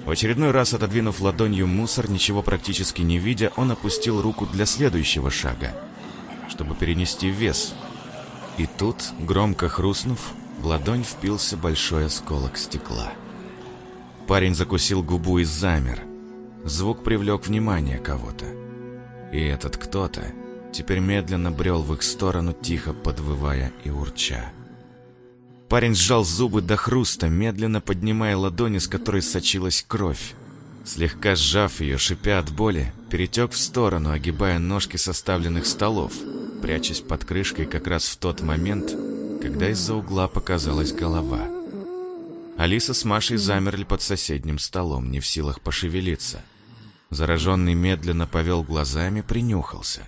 В очередной раз отодвинув ладонью мусор, ничего практически не видя, он опустил руку для следующего шага, чтобы перенести вес. И тут, громко хрустнув, в ладонь впился большой осколок стекла. Парень закусил губу и замер. Звук привлек внимание кого-то. И этот кто-то теперь медленно брел в их сторону, тихо подвывая и урча. Парень сжал зубы до хруста, медленно поднимая ладони, с которой сочилась кровь. Слегка сжав ее, шипя от боли, перетек в сторону, огибая ножки составленных столов, прячась под крышкой как раз в тот момент, когда из-за угла показалась голова. Алиса с Машей замерли под соседним столом, не в силах пошевелиться. Зараженный медленно повел глазами, принюхался.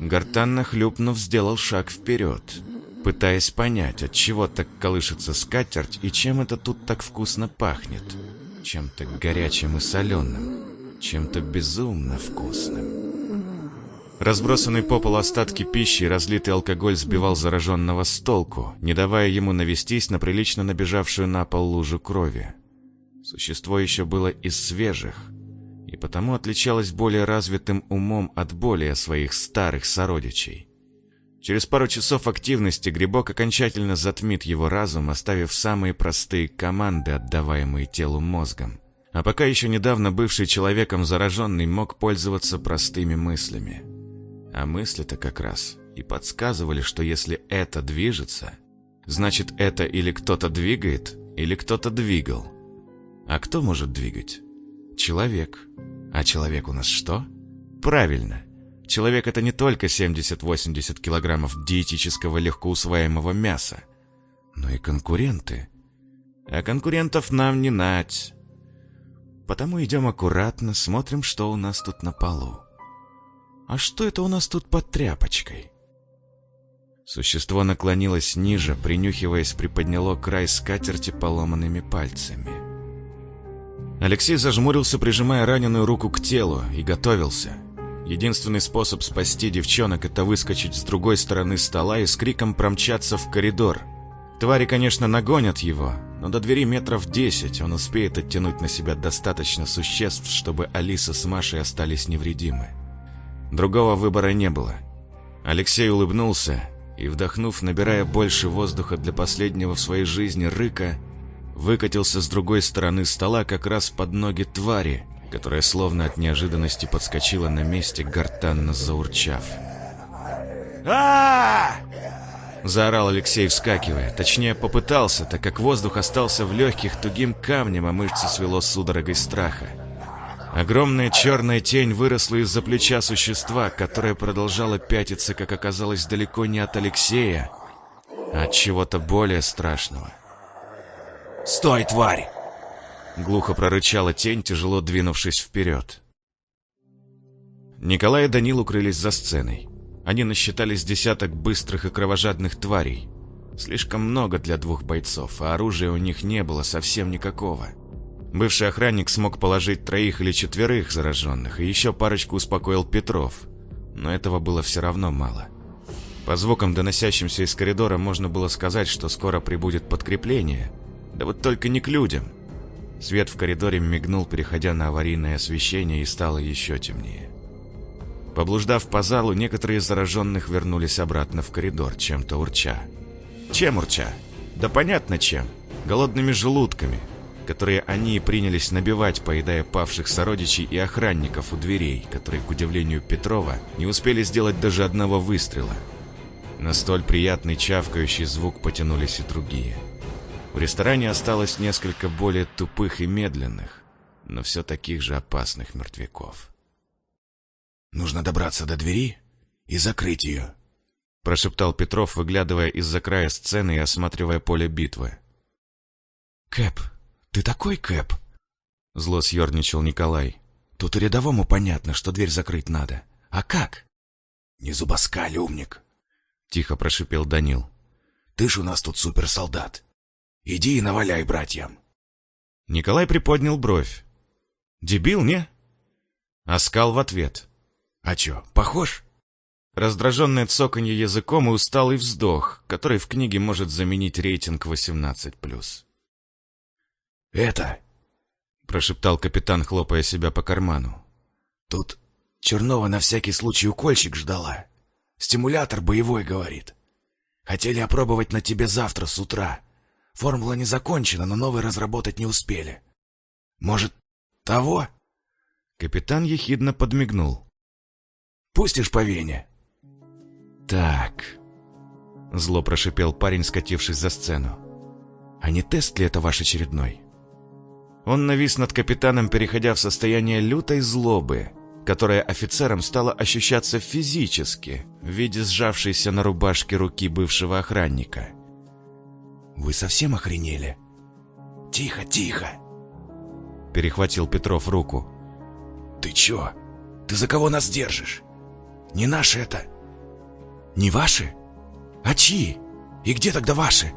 Гортанно хлюпнув, сделал шаг вперед, пытаясь понять, от чего так колышется скатерть и чем это тут так вкусно пахнет. Чем-то горячим и соленым, чем-то безумно вкусным. Разбросанный по полу остатки пищи и разлитый алкоголь сбивал зараженного с толку, не давая ему навестись на прилично набежавшую на пол лужу крови. Существо еще было из свежих, и потому отличалось более развитым умом от более своих старых сородичей. Через пару часов активности грибок окончательно затмит его разум, оставив самые простые команды, отдаваемые телу мозгом. А пока еще недавно бывший человеком зараженный мог пользоваться простыми мыслями. А мысли-то как раз и подсказывали, что если это движется, Значит, это или кто-то двигает, или кто-то двигал. А кто может двигать? Человек. А человек у нас что? Правильно. Человек это не только 70-80 килограммов диетического легкоусваиваемого мяса, но и конкуренты. А конкурентов нам не нать. Потому идем аккуратно, смотрим, что у нас тут на полу. А что это у нас тут под тряпочкой? Существо наклонилось ниже, принюхиваясь, приподняло край скатерти поломанными пальцами. Алексей зажмурился, прижимая раненую руку к телу, и готовился. Единственный способ спасти девчонок — это выскочить с другой стороны стола и с криком промчаться в коридор. Твари, конечно, нагонят его, но до двери метров десять он успеет оттянуть на себя достаточно существ, чтобы Алиса с Машей остались невредимы. Другого выбора не было. Алексей улыбнулся и, вдохнув, набирая больше воздуха для последнего в своей жизни рыка, выкатился с другой стороны стола как раз под ноги твари, которая словно от неожиданности подскочила на месте, гортанно заурчав. а Заорал Алексей, вскакивая. Точнее, попытался, так как воздух остался в легких тугим камнем, а мышцы свело судорогой страха. Огромная черная тень выросла из-за плеча существа, которое продолжало пятиться, как оказалось, далеко не от Алексея, а от чего-то более страшного. «Стой, тварь!» Глухо прорычала тень, тяжело двинувшись вперед. Николай и Данил укрылись за сценой. Они насчитались десяток быстрых и кровожадных тварей. Слишком много для двух бойцов, а оружия у них не было совсем никакого. Бывший охранник смог положить троих или четверых зараженных, и еще парочку успокоил Петров. Но этого было все равно мало. По звукам, доносящимся из коридора, можно было сказать, что скоро прибудет подкрепление. Да вот только не к людям. Свет в коридоре мигнул, переходя на аварийное освещение, и стало еще темнее. Поблуждав по залу, некоторые из зараженных вернулись обратно в коридор, чем-то урча. Чем урча? Да понятно чем. Голодными желудками, которые они и принялись набивать, поедая павших сородичей и охранников у дверей, которые, к удивлению Петрова, не успели сделать даже одного выстрела. На столь приятный чавкающий звук потянулись и другие – в ресторане осталось несколько более тупых и медленных, но все таких же опасных мертвяков. «Нужно добраться до двери и закрыть ее», — прошептал Петров, выглядывая из-за края сцены и осматривая поле битвы. «Кэп, ты такой Кэп?» — зло съерничал Николай. «Тут и рядовому понятно, что дверь закрыть надо. А как?» «Не зубоскаль, умник», — тихо прошипел Данил. «Ты ж у нас тут суперсолдат. Иди и наваляй братьям. Николай приподнял бровь. Дебил, не? Оскал в ответ. А чё, похож? Раздраженное цоканье языком и усталый вздох, который в книге может заменить рейтинг 18+. «Это...» — прошептал капитан, хлопая себя по карману. «Тут Чернова на всякий случай укольчик ждала. Стимулятор боевой, говорит. Хотели опробовать на тебе завтра с утра. Формула не закончена, но новый разработать не успели. Может, того? Капитан ехидно подмигнул. Пустишь по вене? Так. Зло прошипел парень, скатившись за сцену. А не тест ли это ваш очередной? Он навис над капитаном, переходя в состояние лютой злобы, которая офицером стала ощущаться физически в виде сжавшейся на рубашке руки бывшего охранника. Вы совсем охренели? Тихо, тихо. Перехватил Петров руку. Ты чё? Ты за кого нас держишь? Не наши это. Не ваши? А чьи? И где тогда ваши?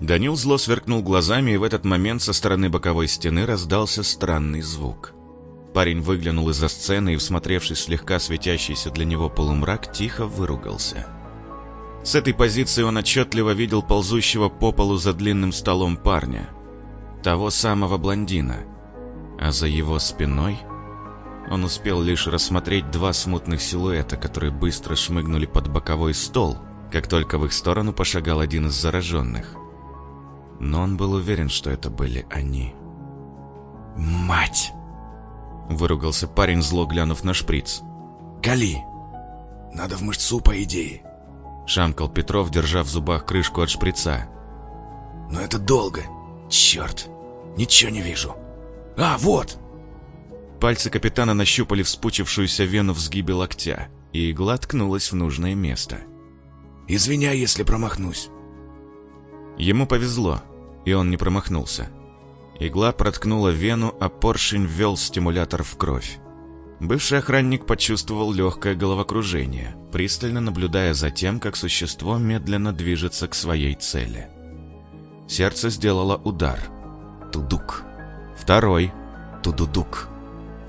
Данил зло сверкнул глазами, и в этот момент со стороны боковой стены раздался странный звук. Парень выглянул из-за сцены и, всмотревшись в слегка светящийся для него полумрак, тихо выругался. С этой позиции он отчетливо видел ползущего по полу за длинным столом парня. Того самого блондина. А за его спиной он успел лишь рассмотреть два смутных силуэта, которые быстро шмыгнули под боковой стол, как только в их сторону пошагал один из зараженных. Но он был уверен, что это были они. «Мать!» Выругался парень, зло глянув на шприц. «Кали! Надо в мышцу, по идее. Шамкал Петров, держа в зубах крышку от шприца. «Но это долго. Черт, ничего не вижу. А, вот!» Пальцы капитана нащупали вспучившуюся вену в сгибе локтя, и игла ткнулась в нужное место. «Извиняй, если промахнусь». Ему повезло, и он не промахнулся. Игла проткнула вену, а поршень ввел стимулятор в кровь. Бывший охранник почувствовал легкое головокружение, пристально наблюдая за тем, как существо медленно движется к своей цели. Сердце сделало удар. Тудук. Второй. Тудудук.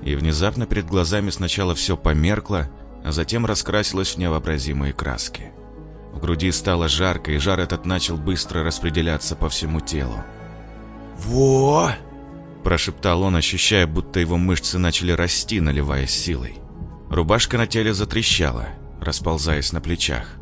И внезапно перед глазами сначала все померкло, а затем раскрасилось в невообразимые краски. В груди стало жарко, и жар этот начал быстро распределяться по всему телу. «Во!» Прошептал он, ощущая, будто его мышцы начали расти, наливаясь силой. Рубашка на теле затрещала, расползаясь на плечах.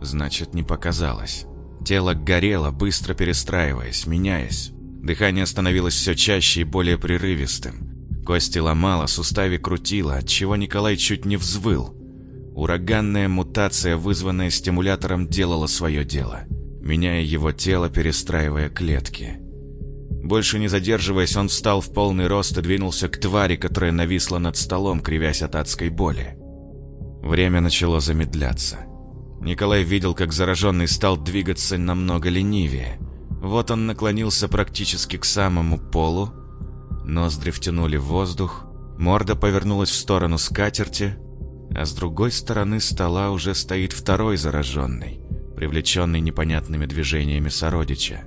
Значит, не показалось. Тело горело, быстро перестраиваясь, меняясь. Дыхание становилось все чаще и более прерывистым. Кости ломало, суставе крутило, отчего Николай чуть не взвыл. Ураганная мутация, вызванная стимулятором, делала свое дело, меняя его тело, перестраивая клетки. Больше не задерживаясь, он встал в полный рост и двинулся к твари, которая нависла над столом, кривясь от адской боли. Время начало замедляться. Николай видел, как зараженный стал двигаться намного ленивее. Вот он наклонился практически к самому полу, ноздри втянули воздух, морда повернулась в сторону скатерти, а с другой стороны стола уже стоит второй зараженный, привлеченный непонятными движениями сородича.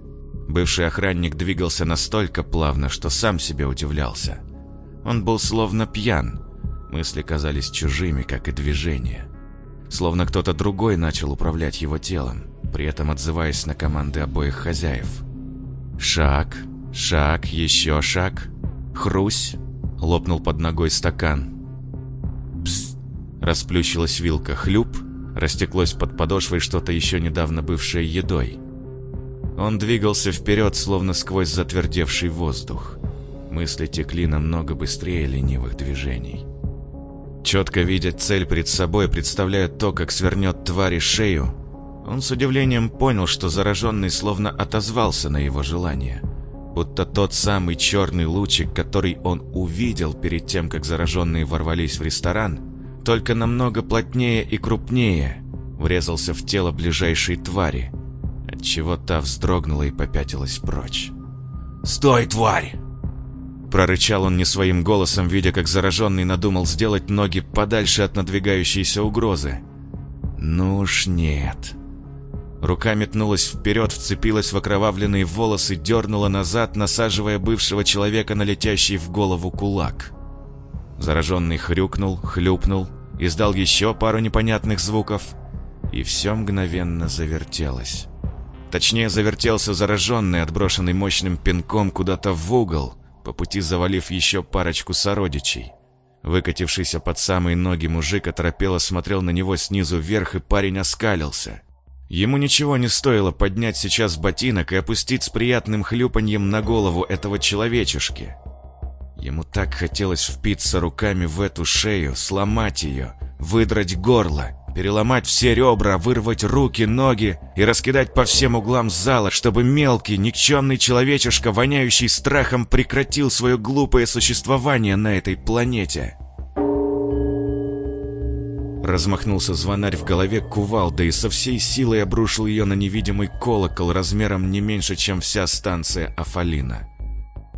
Бывший охранник двигался настолько плавно, что сам себе удивлялся. Он был словно пьян. Мысли казались чужими, как и движения. Словно кто-то другой начал управлять его телом, при этом отзываясь на команды обоих хозяев. Шаг, шаг, еще шаг. Хрусь, лопнул под ногой стакан. Расплющилась вилка, хлюп, растеклось под подошвой что-то еще недавно бывшее едой. Он двигался вперед, словно сквозь затвердевший воздух. Мысли текли намного быстрее ленивых движений. Четко видя цель перед собой, представляя то, как свернет твари шею, он с удивлением понял, что зараженный словно отозвался на его желание. Будто тот самый черный лучик, который он увидел перед тем, как зараженные ворвались в ресторан, только намного плотнее и крупнее, врезался в тело ближайшей твари – отчего та вздрогнула и попятилась прочь. «Стой, тварь!» Прорычал он не своим голосом, видя, как зараженный надумал сделать ноги подальше от надвигающейся угрозы. «Ну уж нет». Рука метнулась вперед, вцепилась в окровавленные волосы, дернула назад, насаживая бывшего человека на летящий в голову кулак. Зараженный хрюкнул, хлюпнул, издал еще пару непонятных звуков, и все мгновенно завертелось. Точнее, завертелся зараженный, отброшенный мощным пинком куда-то в угол, по пути завалив еще парочку сородичей. Выкатившийся под самые ноги мужик оторопело смотрел на него снизу вверх, и парень оскалился. Ему ничего не стоило поднять сейчас ботинок и опустить с приятным хлюпаньем на голову этого человечешки. Ему так хотелось впиться руками в эту шею, сломать ее, выдрать горло, переломать все ребра, вырвать руки, ноги и раскидать по всем углам зала, чтобы мелкий, никчемный человечишка, воняющий страхом, прекратил свое глупое существование на этой планете. Размахнулся звонарь в голове кувалдой и со всей силой обрушил ее на невидимый колокол размером не меньше, чем вся станция Афалина.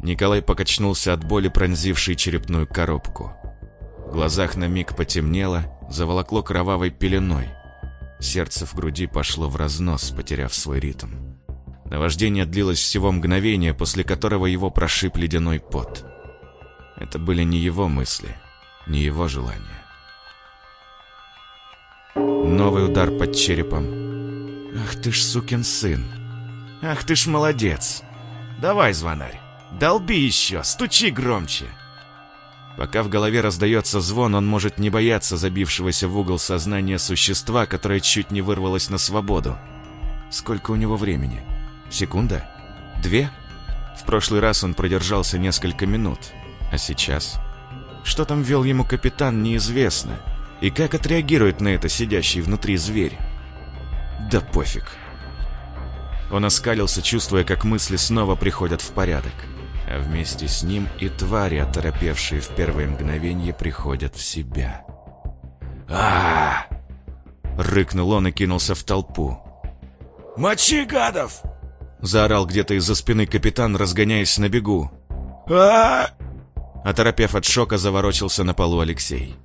Николай покачнулся от боли, пронзившей черепную коробку. В глазах на миг потемнело, заволокло кровавой пеленой. Сердце в груди пошло в разнос, потеряв свой ритм. Наваждение длилось всего мгновение, после которого его прошиб ледяной пот. Это были не его мысли, не его желания. Новый удар под черепом. «Ах ты ж сукин сын! Ах ты ж молодец! Давай, звонарь, долби еще, стучи громче!» Пока в голове раздается звон, он может не бояться забившегося в угол сознания существа, которое чуть не вырвалось на свободу. Сколько у него времени? Секунда? Две? В прошлый раз он продержался несколько минут. А сейчас? Что там вел ему капитан, неизвестно. И как отреагирует на это сидящий внутри зверь? Да пофиг. Он оскалился, чувствуя, как мысли снова приходят в порядок. А вместе с ним и твари, оторопевшие в первое мгновение, приходят в себя. а Рыкнул он и кинулся в толпу. «Мочи, гадов!» Заорал где-то из-за спины капитан, разгоняясь на бегу. а Оторопев от шока, заворочился на полу Алексей.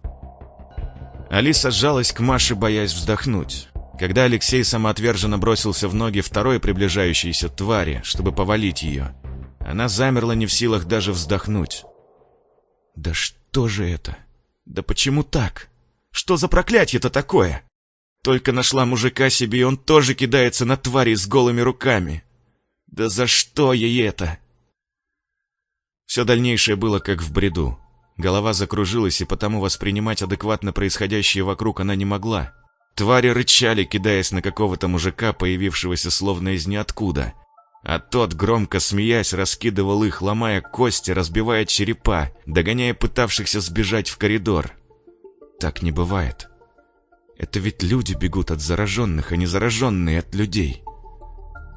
Алиса сжалась к Маше, боясь вздохнуть. Когда Алексей самоотверженно бросился в ноги второй приближающейся твари, чтобы повалить ее, она замерла не в силах даже вздохнуть. «Да что же это? Да почему так? Что за проклятие-то такое?» Только нашла мужика себе, и он тоже кидается на твари с голыми руками. Да за что ей это? Все дальнейшее было как в бреду. Голова закружилась, и потому воспринимать адекватно происходящее вокруг она не могла. Твари рычали, кидаясь на какого-то мужика, появившегося словно из ниоткуда. А тот, громко смеясь, раскидывал их, ломая кости, разбивая черепа, догоняя пытавшихся сбежать в коридор. Так не бывает. Это ведь люди бегут от зараженных, а не зараженные от людей.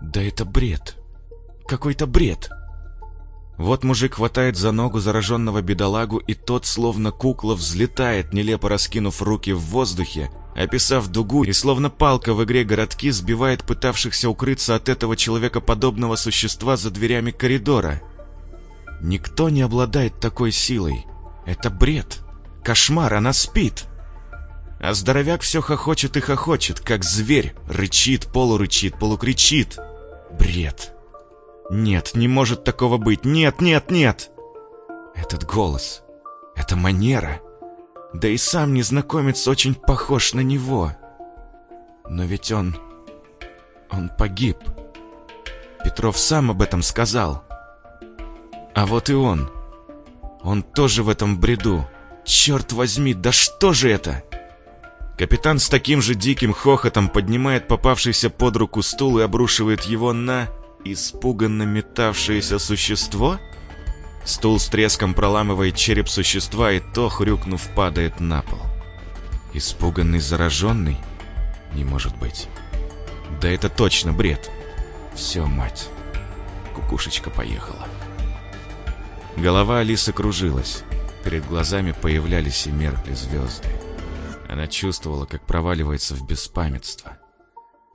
Да это бред. Какой-то бред. Вот мужик хватает за ногу зараженного бедолагу, и тот, словно кукла, взлетает, нелепо раскинув руки в воздухе, описав дугу, и словно палка в игре городки сбивает пытавшихся укрыться от этого человекоподобного существа за дверями коридора. Никто не обладает такой силой. Это бред. Кошмар, она спит. А здоровяк все хохочет и хохочет, как зверь, рычит, полурычит, полукричит. Бред. Нет, не может такого быть. Нет, нет, нет. Этот голос, эта манера. Да и сам незнакомец очень похож на него. Но ведь он... Он погиб. Петров сам об этом сказал. А вот и он. Он тоже в этом бреду. Черт возьми, да что же это? Капитан с таким же диким хохотом поднимает попавшийся под руку стул и обрушивает его на испуганно метавшееся существо? Стул с треском проламывает череп существа и то, хрюкнув, падает на пол. Испуганный зараженный? Не может быть. Да это точно бред. Все, мать. Кукушечка поехала. Голова Алисы кружилась. Перед глазами появлялись и меркли звезды. Она чувствовала, как проваливается в беспамятство.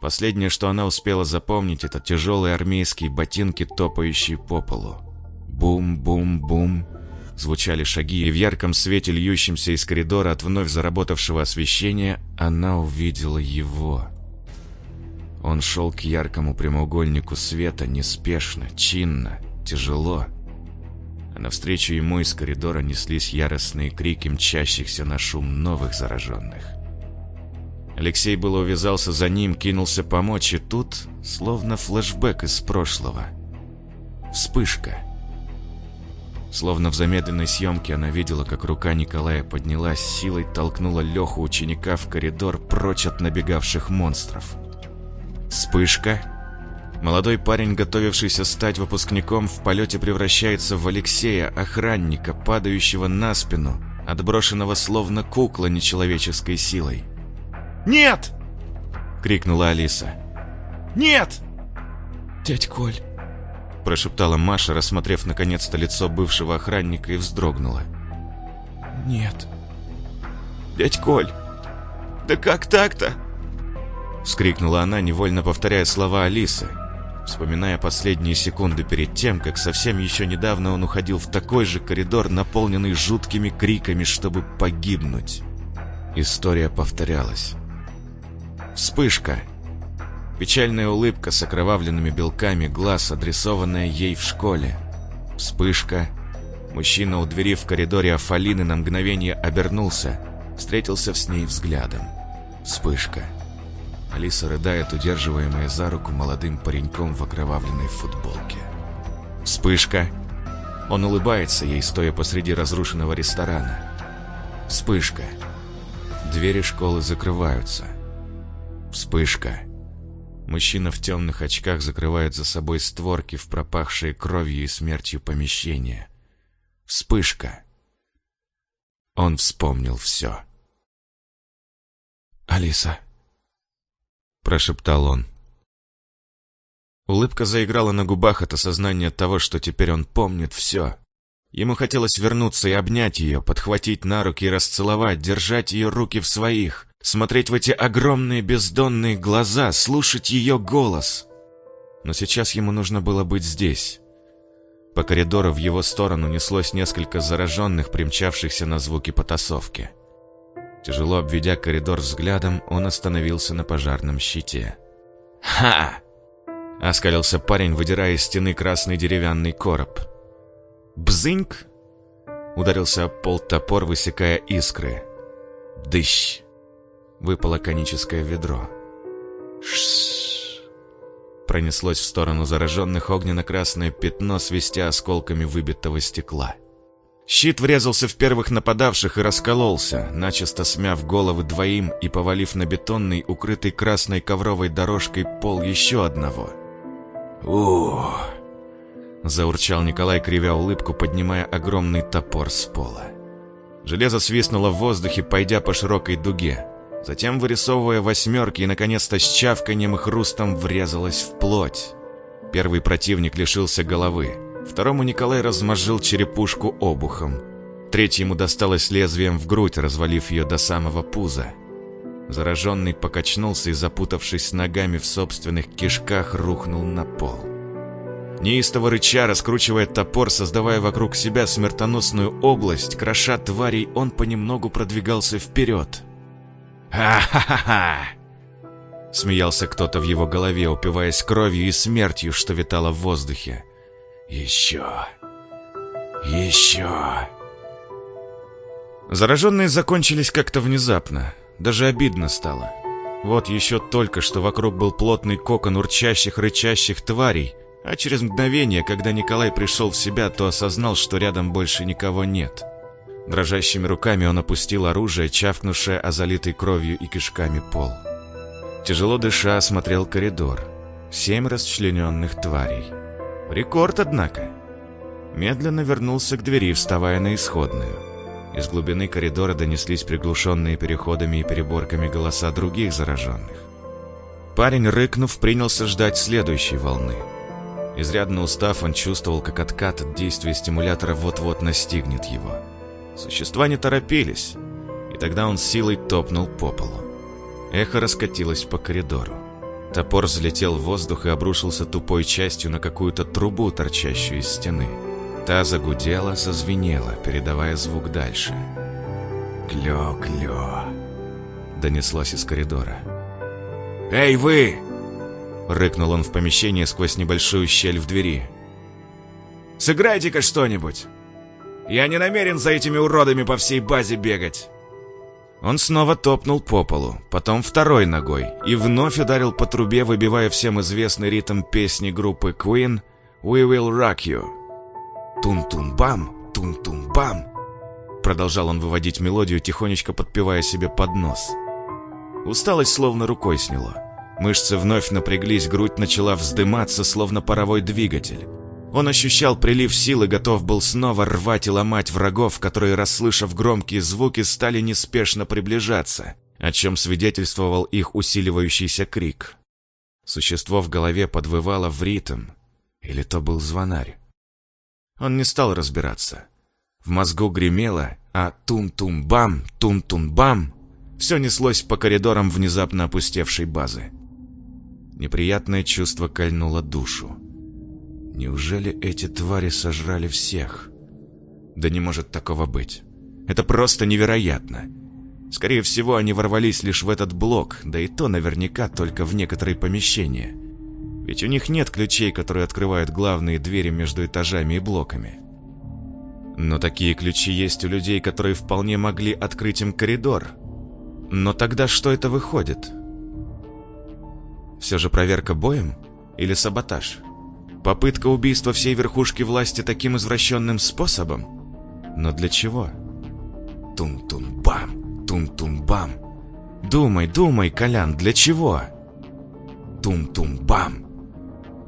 Последнее, что она успела запомнить, это тяжелые армейские ботинки, топающие по полу. Бум-бум-бум. Звучали шаги, и в ярком свете, льющемся из коридора от вновь заработавшего освещения, она увидела его. Он шел к яркому прямоугольнику света неспешно, чинно, тяжело. А навстречу ему из коридора неслись яростные крики мчащихся на шум новых зараженных. Алексей было увязался за ним, кинулся помочь, и тут словно флешбэк из прошлого. Вспышка. Словно в замедленной съемке она видела, как рука Николая поднялась, силой толкнула Леху ученика в коридор прочь от набегавших монстров. Вспышка. Молодой парень, готовившийся стать выпускником, в полете превращается в Алексея, охранника, падающего на спину, отброшенного словно кукла нечеловеческой силой. «Нет!» — крикнула Алиса. «Нет!» «Дядь Коль!» — прошептала Маша, рассмотрев наконец-то лицо бывшего охранника и вздрогнула. «Нет!» «Дядь Коль! Да как так-то?» — вскрикнула она, невольно повторяя слова Алисы, вспоминая последние секунды перед тем, как совсем еще недавно он уходил в такой же коридор, наполненный жуткими криками, чтобы погибнуть. История повторялась. Вспышка. Печальная улыбка с окровавленными белками глаз, адресованная ей в школе. Вспышка. Мужчина у двери в коридоре Афалины на мгновение обернулся, встретился с ней взглядом. Вспышка. Алиса рыдает, удерживаемая за руку молодым пареньком в окровавленной футболке. Вспышка. Он улыбается ей, стоя посреди разрушенного ресторана. Вспышка. Двери школы закрываются. Вспышка. Мужчина в темных очках закрывает за собой створки в пропахшие кровью и смертью помещения. Вспышка. Он вспомнил все. «Алиса», прошептал он. Улыбка заиграла на губах от осознания того, что теперь он помнит все. Ему хотелось вернуться и обнять ее, подхватить на руки и расцеловать, держать ее руки в своих, смотреть в эти огромные бездонные глаза, слушать ее голос. Но сейчас ему нужно было быть здесь. По коридору в его сторону неслось несколько зараженных, примчавшихся на звуки потасовки. Тяжело обведя коридор взглядом, он остановился на пожарном щите. «Ха!» — оскалился парень, выдирая из стены красный деревянный короб. «Бзыньк!» — ударился об пол топор, высекая искры. «Дыщ!» — выпало коническое ведро. «Шшш!» Пронеслось в сторону зараженных огненно-красное пятно, свистя осколками выбитого стекла. Щит врезался в первых нападавших и раскололся, начисто смяв головы двоим и повалив на бетонный, укрытый красной ковровой дорожкой пол еще одного. «Ух!» — заурчал Николай, кривя улыбку, поднимая огромный топор с пола. Железо свистнуло в воздухе, пойдя по широкой дуге. Затем, вырисовывая восьмерки и, наконец-то, с чавканьем и хрустом врезалось в плоть. Первый противник лишился головы. Второму Николай размозжил черепушку обухом. Третьему досталось лезвием в грудь, развалив ее до самого пуза. Зараженный покачнулся и, запутавшись ногами в собственных кишках, рухнул на пол. Неистово рыча, раскручивая топор, создавая вокруг себя смертоносную область, кроша тварей, он понемногу продвигался вперед. «Ха-ха-ха-ха!» Смеялся кто-то в его голове, упиваясь кровью и смертью, что витало в воздухе. Еще. Еще. Зараженные закончились как-то внезапно. Даже обидно стало. Вот еще только что вокруг был плотный кокон урчащих, рычащих тварей, а через мгновение, когда Николай пришел в себя, то осознал, что рядом больше никого нет. Дрожащими руками он опустил оружие, чавкнувшее о залитой кровью и кишками пол. Тяжело дыша, осмотрел коридор. Семь расчлененных тварей. Рекорд, однако. Медленно вернулся к двери, вставая на исходную. Из глубины коридора донеслись приглушенные переходами и переборками голоса других зараженных. Парень, рыкнув, принялся ждать следующей волны. Изрядно устав, он чувствовал, как откат от действия стимулятора вот-вот настигнет его. Существа не торопились, и тогда он силой топнул по полу. Эхо раскатилось по коридору. Топор взлетел в воздух и обрушился тупой частью на какую-то трубу, торчащую из стены. Та загудела, зазвенела, передавая звук дальше. «Клё-клё!» — донеслось из коридора. «Эй, вы!» — рыкнул он в помещение сквозь небольшую щель в двери. «Сыграйте-ка что-нибудь! Я не намерен за этими уродами по всей базе бегать!» Он снова топнул по полу, потом второй ногой и вновь ударил по трубе, выбивая всем известный ритм песни группы Queen «We Will Rock You». «Тун-тун-бам, тун-тун-бам», продолжал он выводить мелодию, тихонечко подпевая себе под нос. Усталость словно рукой сняло. Мышцы вновь напряглись, грудь начала вздыматься, словно паровой двигатель. Он ощущал прилив сил и готов был снова рвать и ломать врагов, которые, расслышав громкие звуки, стали неспешно приближаться, о чем свидетельствовал их усиливающийся крик. Существо в голове подвывало в ритм, или то был звонарь. Он не стал разбираться. В мозгу гремело, а тум-тум-бам, тум-тум-бам все неслось по коридорам внезапно опустевшей базы. Неприятное чувство кольнуло душу. Неужели эти твари сожрали всех? Да не может такого быть. Это просто невероятно. Скорее всего, они ворвались лишь в этот блок, да и то наверняка только в некоторые помещения. Ведь у них нет ключей, которые открывают главные двери между этажами и блоками. Но такие ключи есть у людей, которые вполне могли открыть им коридор. Но тогда что это выходит? Все же проверка боем или саботаж? Попытка убийства всей верхушки власти таким извращенным способом? Но для чего? Тум-тум-бам, тум-тум-бам. Думай, думай, Колян, для чего? Тум-тум-бам.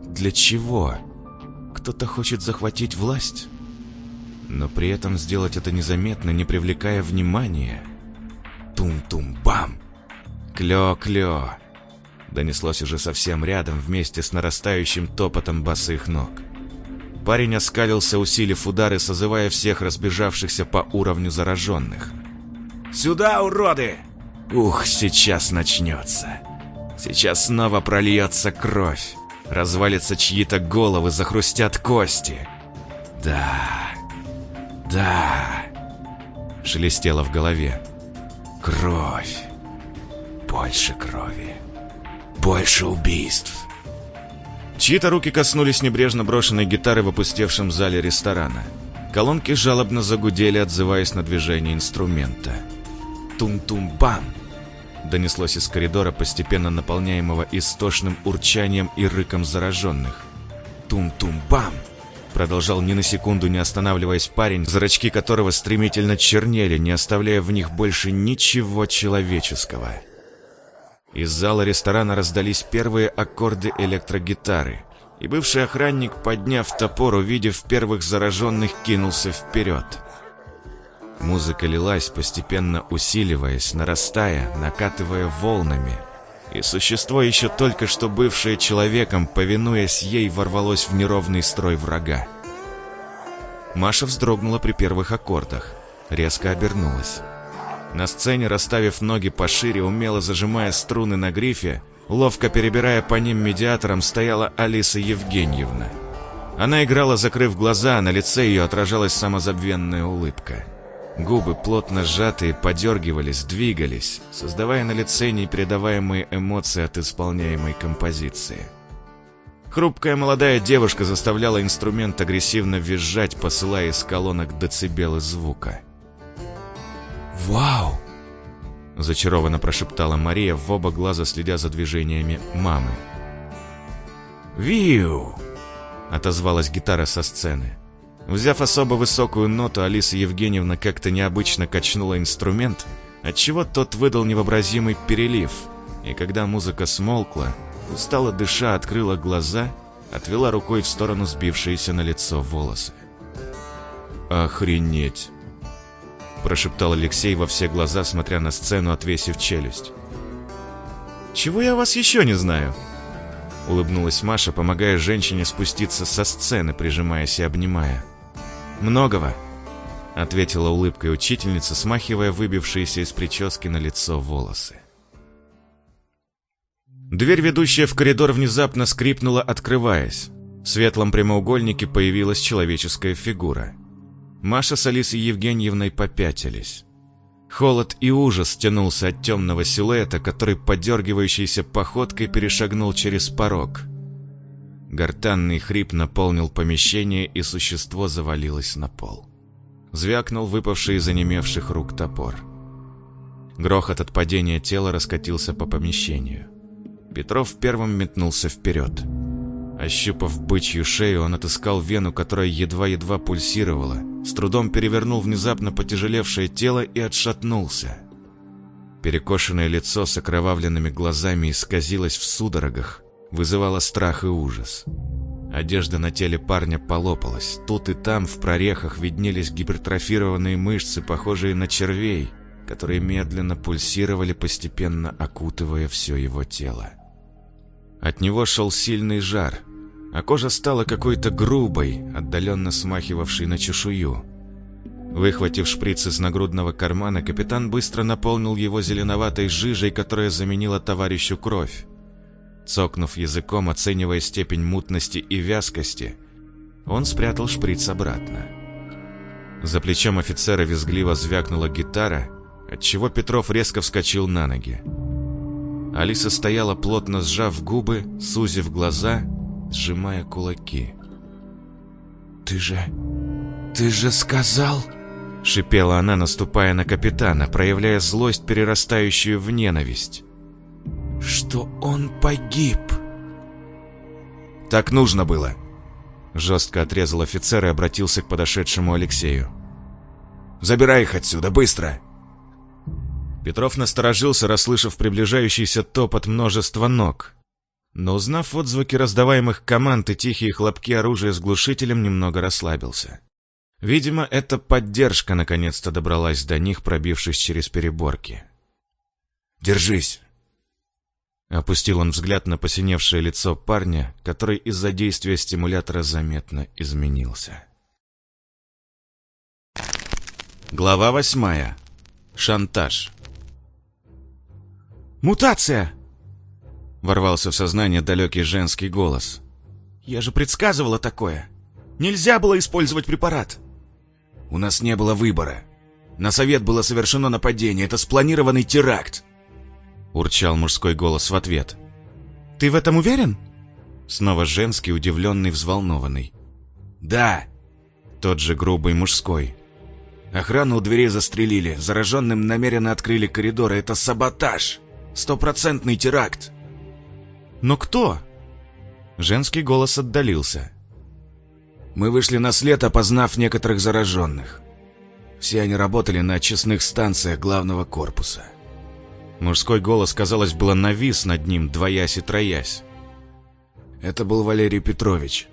Для чего? Кто-то хочет захватить власть? Но при этом сделать это незаметно, не привлекая внимания. Тум-тум-бам. Клё-клё. Донеслось уже совсем рядом, вместе с нарастающим топотом босых ног. Парень оскалился, усилив удары, созывая всех разбежавшихся по уровню зараженных. «Сюда, уроды!» Ух, сейчас начнется. Сейчас снова прольется кровь. Развалятся чьи-то головы, захрустят кости. Да, да, шелестело в голове. Кровь. Больше крови. Больше убийств. Чьи-то руки коснулись небрежно брошенной гитары в опустевшем зале ресторана. Колонки жалобно загудели, отзываясь на движение инструмента. Тум-тум-бам! Донеслось из коридора, постепенно наполняемого истошным урчанием и рыком зараженных. Тум-тум-бам! Продолжал ни на секунду не останавливаясь парень, зрачки которого стремительно чернели, не оставляя в них больше ничего человеческого. Из зала ресторана раздались первые аккорды электрогитары, и бывший охранник, подняв топор, увидев первых зараженных, кинулся вперед. Музыка лилась, постепенно усиливаясь, нарастая, накатывая волнами. И существо, еще только что бывшее человеком, повинуясь ей, ворвалось в неровный строй врага. Маша вздрогнула при первых аккордах, резко обернулась. На сцене, расставив ноги пошире, умело зажимая струны на грифе, ловко перебирая по ним медиатором, стояла Алиса Евгеньевна. Она играла, закрыв глаза, а на лице ее отражалась самозабвенная улыбка. Губы, плотно сжатые, подергивались, двигались, создавая на лице непередаваемые эмоции от исполняемой композиции. Хрупкая молодая девушка заставляла инструмент агрессивно визжать, посылая из колонок децибелы звука. «Вау!» Зачарованно прошептала Мария, в оба глаза следя за движениями мамы. «Виу!» Отозвалась гитара со сцены. Взяв особо высокую ноту, Алиса Евгеньевна как-то необычно качнула инструмент, отчего тот выдал невообразимый перелив. И когда музыка смолкла, устало дыша открыла глаза, отвела рукой в сторону сбившиеся на лицо волосы. «Охренеть!» Прошептал Алексей во все глаза, смотря на сцену, отвесив челюсть. «Чего я вас еще не знаю?» Улыбнулась Маша, помогая женщине спуститься со сцены, прижимаясь и обнимая. «Многого», — ответила улыбкой учительница, смахивая выбившиеся из прически на лицо волосы. Дверь, ведущая в коридор, внезапно скрипнула, открываясь. В светлом прямоугольнике появилась человеческая фигура. Маша с Алисой Евгеньевной попятились. Холод и ужас тянулся от темного силуэта, который подергивающейся походкой перешагнул через порог. Гортанный хрип наполнил помещение, и существо завалилось на пол. Звякнул выпавший из онемевших рук топор. Грохот от падения тела раскатился по помещению. Петров первым метнулся вперед. Ощупав бычью шею, он отыскал вену, которая едва-едва пульсировала, с трудом перевернул внезапно потяжелевшее тело и отшатнулся. Перекошенное лицо с окровавленными глазами исказилось в судорогах, вызывало страх и ужас. Одежда на теле парня полопалась. Тут и там в прорехах виднелись гипертрофированные мышцы, похожие на червей, которые медленно пульсировали, постепенно окутывая все его тело. От него шел сильный жар, а кожа стала какой-то грубой, отдаленно смахивавшей на чешую. Выхватив шприц из нагрудного кармана, капитан быстро наполнил его зеленоватой жижей, которая заменила товарищу кровь. Цокнув языком, оценивая степень мутности и вязкости, он спрятал шприц обратно. За плечом офицера визгливо звякнула гитара, отчего Петров резко вскочил на ноги. Алиса стояла, плотно сжав губы, сузив глаза, сжимая кулаки. «Ты же... ты же сказал...» Шипела она, наступая на капитана, проявляя злость, перерастающую в ненависть. «Что он погиб!» «Так нужно было!» Жестко отрезал офицер и обратился к подошедшему Алексею. «Забирай их отсюда, быстро!» Петров насторожился, расслышав приближающийся топот множества ног. Но узнав отзвуки раздаваемых команд и тихие хлопки оружия с глушителем, немного расслабился. Видимо, эта поддержка наконец-то добралась до них, пробившись через переборки. «Держись!» Опустил он взгляд на посиневшее лицо парня, который из-за действия стимулятора заметно изменился. Глава восьмая. Шантаж. «Мутация!» Ворвался в сознание далекий женский голос. «Я же предсказывала такое! Нельзя было использовать препарат!» «У нас не было выбора. На совет было совершено нападение. Это спланированный теракт!» Урчал мужской голос в ответ. «Ты в этом уверен?» Снова женский, удивленный, взволнованный. «Да!» Тот же грубый мужской. «Охрану у дверей застрелили. Зараженным намеренно открыли коридоры. Это саботаж! Стопроцентный теракт!» «Но кто?» Женский голос отдалился. «Мы вышли на след, опознав некоторых зараженных. Все они работали на очистных станциях главного корпуса». Мужской голос, казалось, было навис над ним, двоясь и троясь. Это был Валерий Петрович.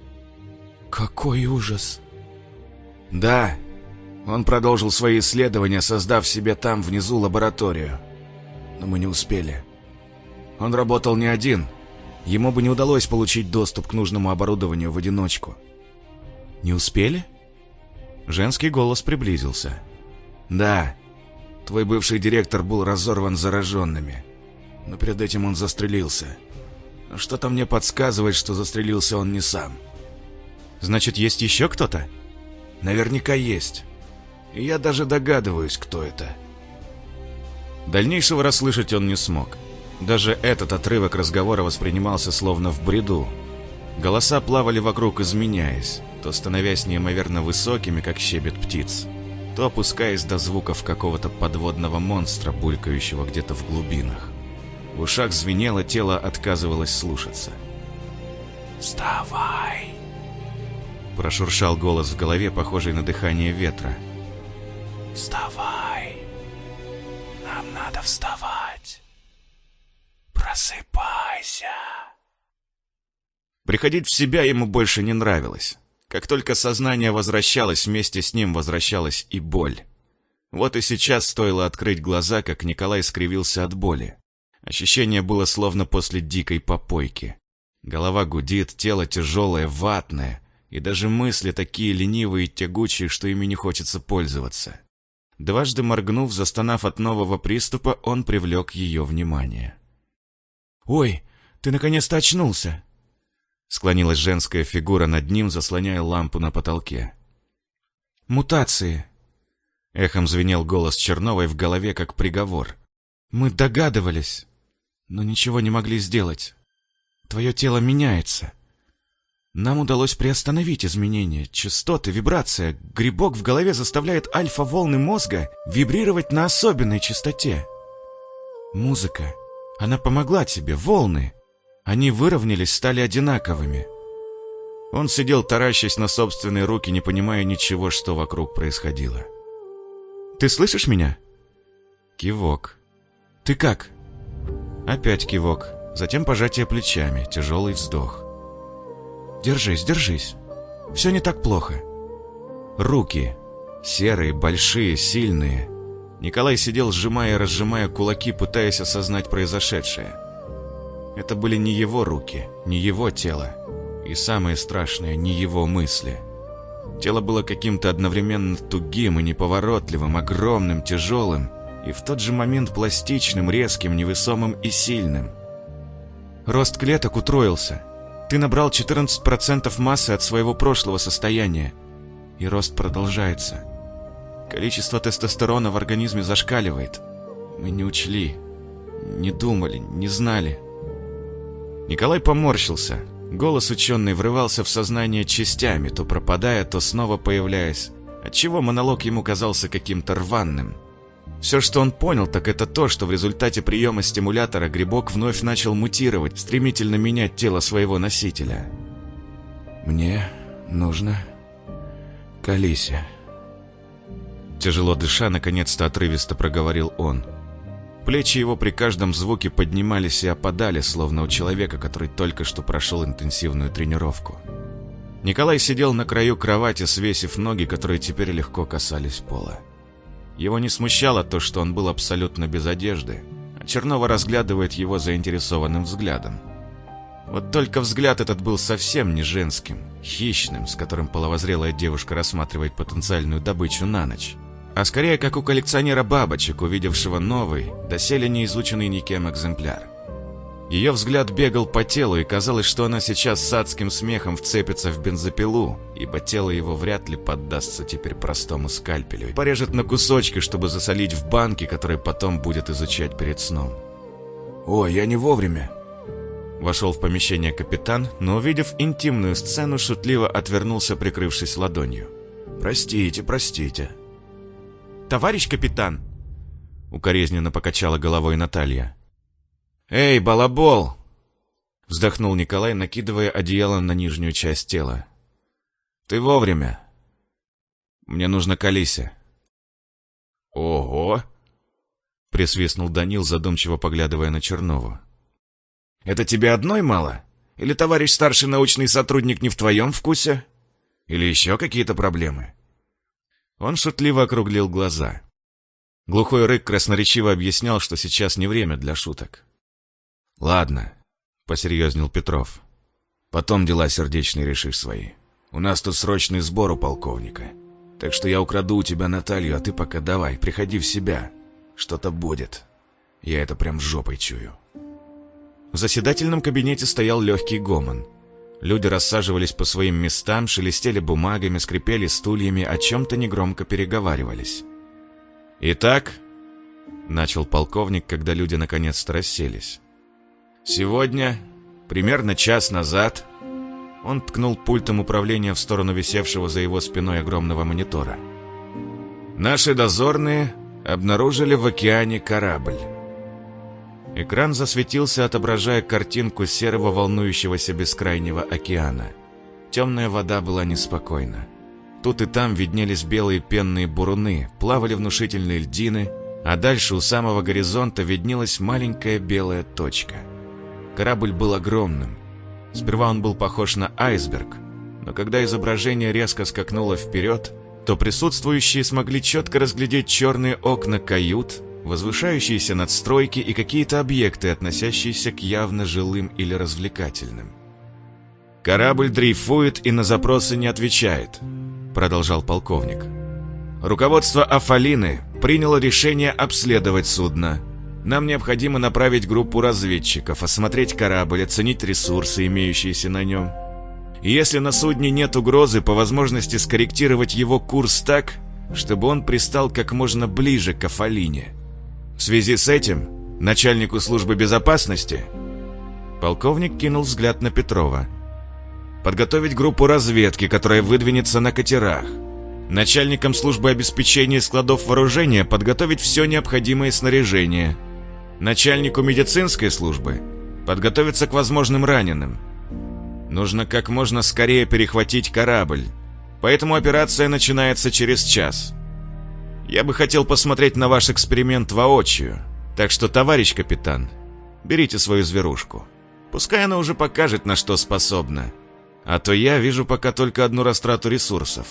«Какой ужас!» «Да, он продолжил свои исследования, создав себе там внизу лабораторию. Но мы не успели. Он работал не один. Ему бы не удалось получить доступ к нужному оборудованию в одиночку. «Не успели?» Женский голос приблизился. «Да, Твой бывший директор был разорван зараженными. Но перед этим он застрелился. Что-то мне подсказывает, что застрелился он не сам. Значит, есть еще кто-то? Наверняка есть. Я даже догадываюсь, кто это. Дальнейшего расслышать он не смог. Даже этот отрывок разговора воспринимался словно в бреду. Голоса плавали вокруг, изменяясь, то становясь неимоверно высокими, как щебет птиц, то опускаясь до звуков какого-то подводного монстра, булькающего где-то в глубинах. В ушах звенело, тело отказывалось слушаться. «Вставай!» Прошуршал голос в голове, похожий на дыхание ветра. «Вставай! Нам надо вставать! Просыпайся!» Приходить в себя ему больше не нравилось. Как только сознание возвращалось, вместе с ним возвращалась и боль. Вот и сейчас стоило открыть глаза, как Николай скривился от боли. Ощущение было словно после дикой попойки. Голова гудит, тело тяжелое, ватное, и даже мысли такие ленивые и тягучие, что ими не хочется пользоваться. Дважды моргнув, застонав от нового приступа, он привлек ее внимание. «Ой, ты наконец-то очнулся!» Склонилась женская фигура над ним, заслоняя лампу на потолке. «Мутации!» Эхом звенел голос Черновой в голове, как приговор. «Мы догадывались, но ничего не могли сделать. Твое тело меняется. Нам удалось приостановить изменения, частоты, вибрация. Грибок в голове заставляет альфа-волны мозга вибрировать на особенной частоте. Музыка. Она помогла тебе, волны. Они выровнялись, стали одинаковыми. Он сидел, таращась на собственные руки, не понимая ничего, что вокруг происходило. «Ты слышишь меня?» Кивок. «Ты как?» Опять кивок. Затем пожатие плечами, тяжелый вздох. «Держись, держись. Все не так плохо». Руки. Серые, большие, сильные. Николай сидел, сжимая и разжимая кулаки, пытаясь осознать произошедшее. Это были не его руки, не его тело. И самое страшное, не его мысли. Тело было каким-то одновременно тугим и неповоротливым, огромным, тяжелым, и в тот же момент пластичным, резким, невесомым и сильным. Рост клеток утроился. Ты набрал 14% массы от своего прошлого состояния. И рост продолжается. Количество тестостерона в организме зашкаливает. Мы не учли, не думали, не знали. Николай поморщился. Голос ученый врывался в сознание частями, то пропадая, то снова появляясь, отчего монолог ему казался каким-то рваным. Все, что он понял, так это то, что в результате приема стимулятора грибок вновь начал мутировать, стремительно менять тело своего носителя. «Мне нужно к Алисе». Тяжело дыша, наконец-то отрывисто проговорил он. Плечи его при каждом звуке поднимались и опадали, словно у человека, который только что прошел интенсивную тренировку. Николай сидел на краю кровати, свесив ноги, которые теперь легко касались пола. Его не смущало то, что он был абсолютно без одежды, а Чернова разглядывает его заинтересованным взглядом. Вот только взгляд этот был совсем не женским, хищным, с которым половозрелая девушка рассматривает потенциальную добычу на ночь. А скорее, как у коллекционера бабочек, увидевшего новый, доселе не изученный никем экземпляр. Ее взгляд бегал по телу, и казалось, что она сейчас с адским смехом вцепится в бензопилу, ибо тело его вряд ли поддастся теперь простому скальпелю и порежет на кусочки, чтобы засолить в банке, который потом будет изучать перед сном. «Ой, я не вовремя!» Вошел в помещение капитан, но, увидев интимную сцену, шутливо отвернулся, прикрывшись ладонью. «Простите, простите». «Товарищ капитан!» Укоризненно покачала головой Наталья. «Эй, балабол!» Вздохнул Николай, накидывая одеяло на нижнюю часть тела. «Ты вовремя. Мне нужно к Алисе». «Ого!» Присвистнул Данил, задумчиво поглядывая на Чернову. «Это тебе одной мало? Или товарищ старший научный сотрудник не в твоем вкусе? Или еще какие-то проблемы?» Он шутливо округлил глаза. Глухой рык красноречиво объяснял, что сейчас не время для шуток. «Ладно», — посерьезнел Петров. «Потом дела сердечные решишь свои. У нас тут срочный сбор у полковника. Так что я украду у тебя Наталью, а ты пока давай, приходи в себя. Что-то будет. Я это прям жопой чую». В заседательном кабинете стоял легкий гомон. Люди рассаживались по своим местам, шелестели бумагами, скрипели стульями, о чем-то негромко переговаривались. «Итак», — начал полковник, когда люди наконец-то расселись, Сегодня, примерно час назад, он ткнул пультом управления в сторону висевшего за его спиной огромного монитора. Наши дозорные обнаружили в океане корабль. Экран засветился, отображая картинку серого волнующегося бескрайнего океана. Темная вода была неспокойна. Тут и там виднелись белые пенные буруны, плавали внушительные льдины, а дальше у самого горизонта виднелась маленькая белая точка — Корабль был огромным. Сперва он был похож на айсберг, но когда изображение резко скакнуло вперед, то присутствующие смогли четко разглядеть черные окна кают, возвышающиеся надстройки и какие-то объекты, относящиеся к явно жилым или развлекательным. «Корабль дрейфует и на запросы не отвечает», — продолжал полковник. «Руководство Афалины приняло решение обследовать судно, нам необходимо направить группу разведчиков, осмотреть корабль, оценить ресурсы, имеющиеся на нем. Если на судне нет угрозы, по возможности скорректировать его курс так, чтобы он пристал как можно ближе к Афалине. В связи с этим, начальнику службы безопасности, полковник кинул взгляд на Петрова, подготовить группу разведки, которая выдвинется на катерах. Начальникам службы обеспечения складов вооружения подготовить все необходимое снаряжение – начальнику медицинской службы подготовиться к возможным раненым. Нужно как можно скорее перехватить корабль, поэтому операция начинается через час. Я бы хотел посмотреть на ваш эксперимент воочию, так что, товарищ капитан, берите свою зверушку. Пускай она уже покажет, на что способна. А то я вижу пока только одну растрату ресурсов.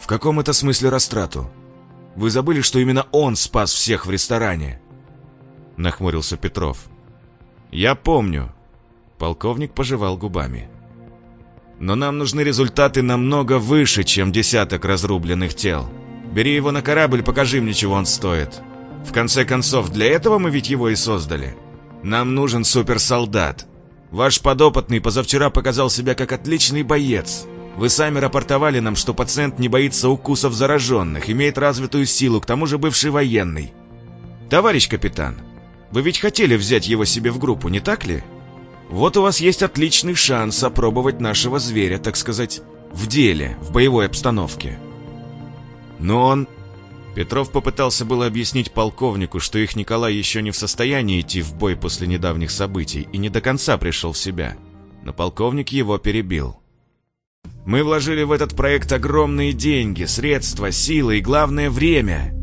В каком это смысле растрату? Вы забыли, что именно он спас всех в ресторане? — нахмурился Петров. «Я помню». Полковник пожевал губами. «Но нам нужны результаты намного выше, чем десяток разрубленных тел. Бери его на корабль, покажи мне, чего он стоит. В конце концов, для этого мы ведь его и создали. Нам нужен суперсолдат. Ваш подопытный позавчера показал себя как отличный боец. Вы сами рапортовали нам, что пациент не боится укусов зараженных, имеет развитую силу, к тому же бывший военный. Товарищ капитан, вы ведь хотели взять его себе в группу, не так ли? Вот у вас есть отличный шанс опробовать нашего зверя, так сказать, в деле, в боевой обстановке. Но он... Петров попытался было объяснить полковнику, что их Николай еще не в состоянии идти в бой после недавних событий и не до конца пришел в себя. Но полковник его перебил. «Мы вложили в этот проект огромные деньги, средства, силы и, главное, время.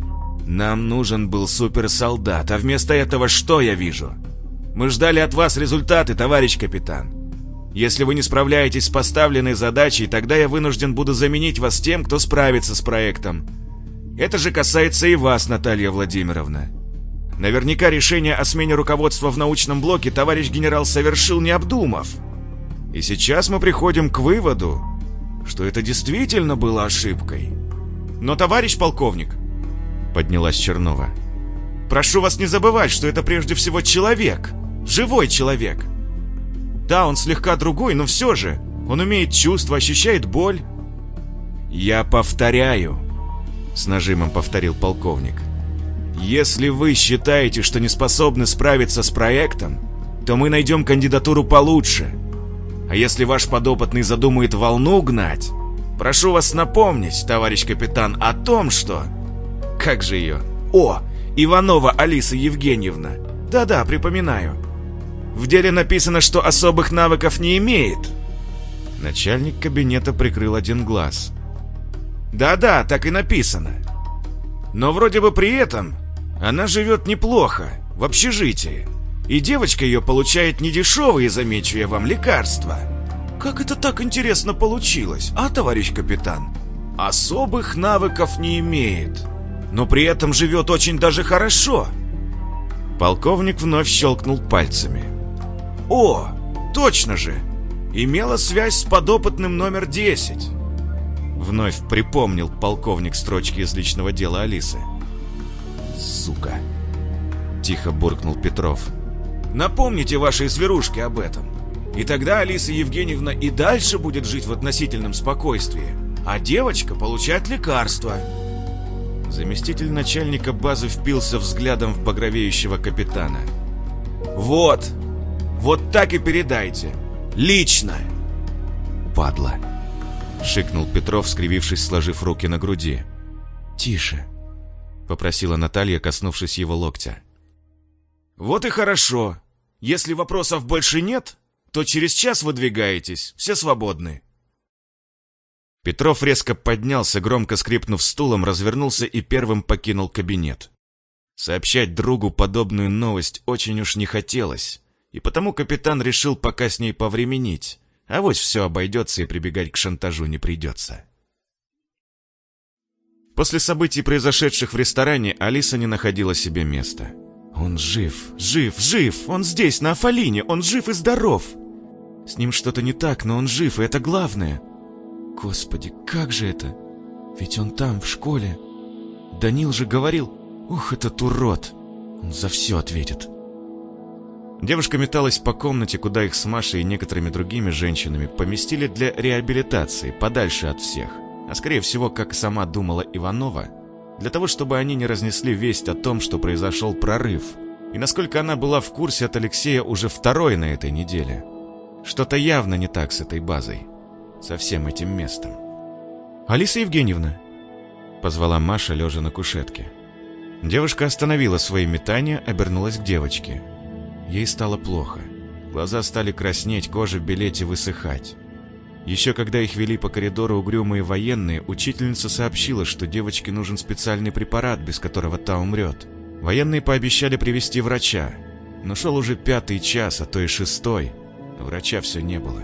Нам нужен был суперсолдат, а вместо этого что я вижу? Мы ждали от вас результаты, товарищ капитан. Если вы не справляетесь с поставленной задачей, тогда я вынужден буду заменить вас тем, кто справится с проектом. Это же касается и вас, Наталья Владимировна. Наверняка решение о смене руководства в научном блоке товарищ генерал совершил не обдумав. И сейчас мы приходим к выводу, что это действительно было ошибкой. Но, товарищ полковник, поднялась Чернова, прошу вас не забывать, что это прежде всего человек, живой человек. Да, он слегка другой, но все же, он умеет чувства, ощущает боль. Я повторяю, с нажимом повторил полковник. Если вы считаете, что не способны справиться с проектом, то мы найдем кандидатуру получше. А если ваш подопытный задумает волну гнать, прошу вас напомнить, товарищ капитан, о том, что... Как же ее? О, Иванова Алиса Евгеньевна. Да-да, припоминаю. В деле написано, что особых навыков не имеет. Начальник кабинета прикрыл один глаз. Да-да, так и написано. Но вроде бы при этом она живет неплохо, в общежитии. И девочка ее получает недешевые, замечу я вам, лекарства. Как это так интересно получилось, а, товарищ капитан? Особых навыков не имеет, но при этом живет очень даже хорошо. Полковник вновь щелкнул пальцами. О, точно же! Имела связь с подопытным номер 10. Вновь припомнил полковник строчки из личного дела Алисы. Сука! Тихо буркнул Петров. Напомните вашей зверушке об этом. И тогда Алиса Евгеньевна и дальше будет жить в относительном спокойствии, а девочка получает лекарства. Заместитель начальника базы впился взглядом в багровеющего капитана. «Вот! Вот так и передайте! Лично!» «Падла!» — шикнул Петров, скривившись, сложив руки на груди. «Тише!» — попросила Наталья, коснувшись его локтя. «Вот и хорошо. Если вопросов больше нет, то через час выдвигаетесь, все свободны». Петров резко поднялся, громко скрипнув стулом, развернулся и первым покинул кабинет. Сообщать другу подобную новость очень уж не хотелось, и потому капитан решил пока с ней повременить, а вот все обойдется и прибегать к шантажу не придется. После событий, произошедших в ресторане, Алиса не находила себе места. Он жив, жив, жив, он здесь, на Афалине, он жив и здоров. С ним что-то не так, но он жив, и это главное. Господи, как же это? Ведь он там, в школе. Данил же говорил, ух, этот урод. Он за все ответит. Девушка металась по комнате, куда их с Машей и некоторыми другими женщинами поместили для реабилитации, подальше от всех. А скорее всего, как сама думала Иванова, для того, чтобы они не разнесли весть о том, что произошел прорыв. И насколько она была в курсе от Алексея уже второй на этой неделе. Что-то явно не так с этой базой. Со всем этим местом. «Алиса Евгеньевна!» Позвала Маша, лежа на кушетке. Девушка остановила свои метания, обернулась к девочке. Ей стало плохо. Глаза стали краснеть, кожа белеть и высыхать. Еще когда их вели по коридору угрюмые военные, учительница сообщила, что девочке нужен специальный препарат, без которого та умрет. Военные пообещали привести врача, но шел уже пятый час, а то и шестой, врача все не было.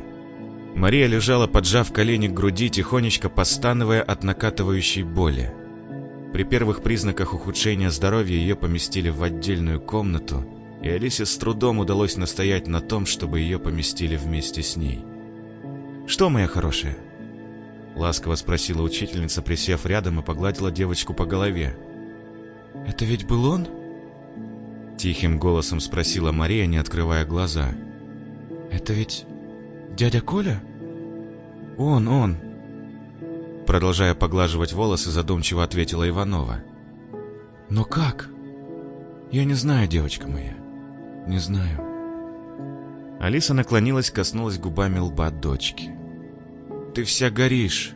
Мария лежала, поджав колени к груди, тихонечко постановая от накатывающей боли. При первых признаках ухудшения здоровья ее поместили в отдельную комнату, и Алисе с трудом удалось настоять на том, чтобы ее поместили вместе с ней. «Что, моя хорошая?» Ласково спросила учительница, присев рядом и погладила девочку по голове. «Это ведь был он?» Тихим голосом спросила Мария, не открывая глаза. «Это ведь дядя Коля?» «Он, он!» Продолжая поглаживать волосы, задумчиво ответила Иванова. «Но как?» «Я не знаю, девочка моя, не знаю». Алиса наклонилась, коснулась губами лба дочки. «Ты вся горишь!»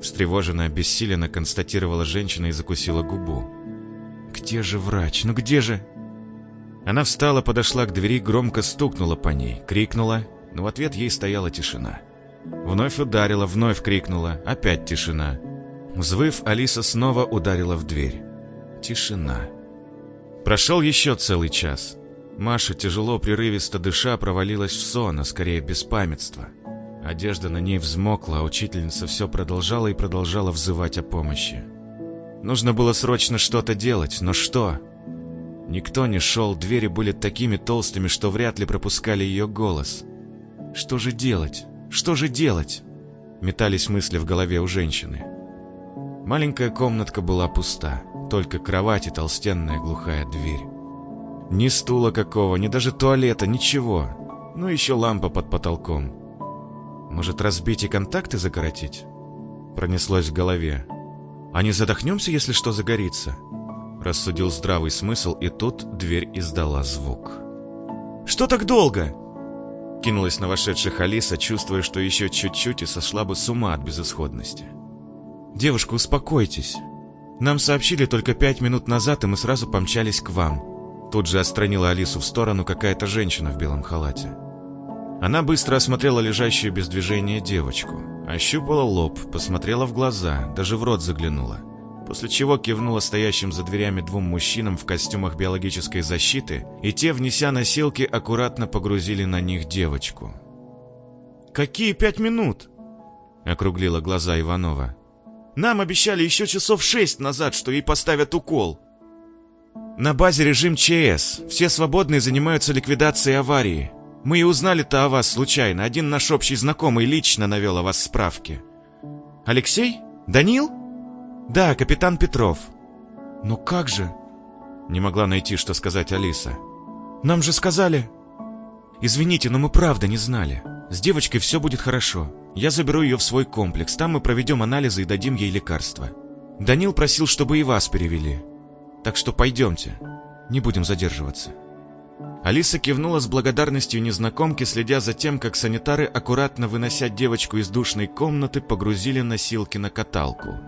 Встревоженно, обессиленно констатировала женщина и закусила губу. «Где же врач? Ну где же...» Она встала, подошла к двери, громко стукнула по ней, крикнула, но в ответ ей стояла тишина. Вновь ударила, вновь крикнула, опять тишина. Взвыв, Алиса снова ударила в дверь. Тишина. Прошел еще целый час. Маша, тяжело, прерывисто дыша, провалилась в сон, а скорее беспамятство. Одежда на ней взмокла, а учительница все продолжала и продолжала взывать о помощи. Нужно было срочно что-то делать, но что? Никто не шел, двери были такими толстыми, что вряд ли пропускали ее голос. Что же делать? Что же делать? Метались мысли в голове у женщины. Маленькая комнатка была пуста, только кровать и толстенная глухая дверь. Ни стула какого, ни даже туалета, ничего. Ну еще лампа под потолком. Может, разбить и контакты закоротить? Пронеслось в голове. А не задохнемся, если что загорится? Рассудил здравый смысл, и тут дверь издала звук. «Что так долго?» Кинулась на вошедших Алиса, чувствуя, что еще чуть-чуть и сошла бы с ума от безысходности. «Девушка, успокойтесь. Нам сообщили только пять минут назад, и мы сразу помчались к вам». Тут же отстранила Алису в сторону какая-то женщина в белом халате. Она быстро осмотрела лежащую без движения девочку, ощупала лоб, посмотрела в глаза, даже в рот заглянула – после чего кивнула стоящим за дверями двум мужчинам в костюмах биологической защиты, и те, внеся носилки, аккуратно погрузили на них девочку. «Какие пять минут?» — округлила глаза Иванова. «Нам обещали еще часов шесть назад, что ей поставят укол». «На базе режим ЧС. Все свободные занимаются ликвидацией аварии. Мы и узнали-то о вас случайно. Один наш общий знакомый лично навел о вас справки». «Алексей? Данил?» «Да, капитан Петров». «Но как же?» Не могла найти, что сказать Алиса. «Нам же сказали...» «Извините, но мы правда не знали. С девочкой все будет хорошо. Я заберу ее в свой комплекс, там мы проведем анализы и дадим ей лекарства. Данил просил, чтобы и вас перевели. Так что пойдемте, не будем задерживаться». Алиса кивнула с благодарностью незнакомки, следя за тем, как санитары, аккуратно вынося девочку из душной комнаты, погрузили носилки на каталку.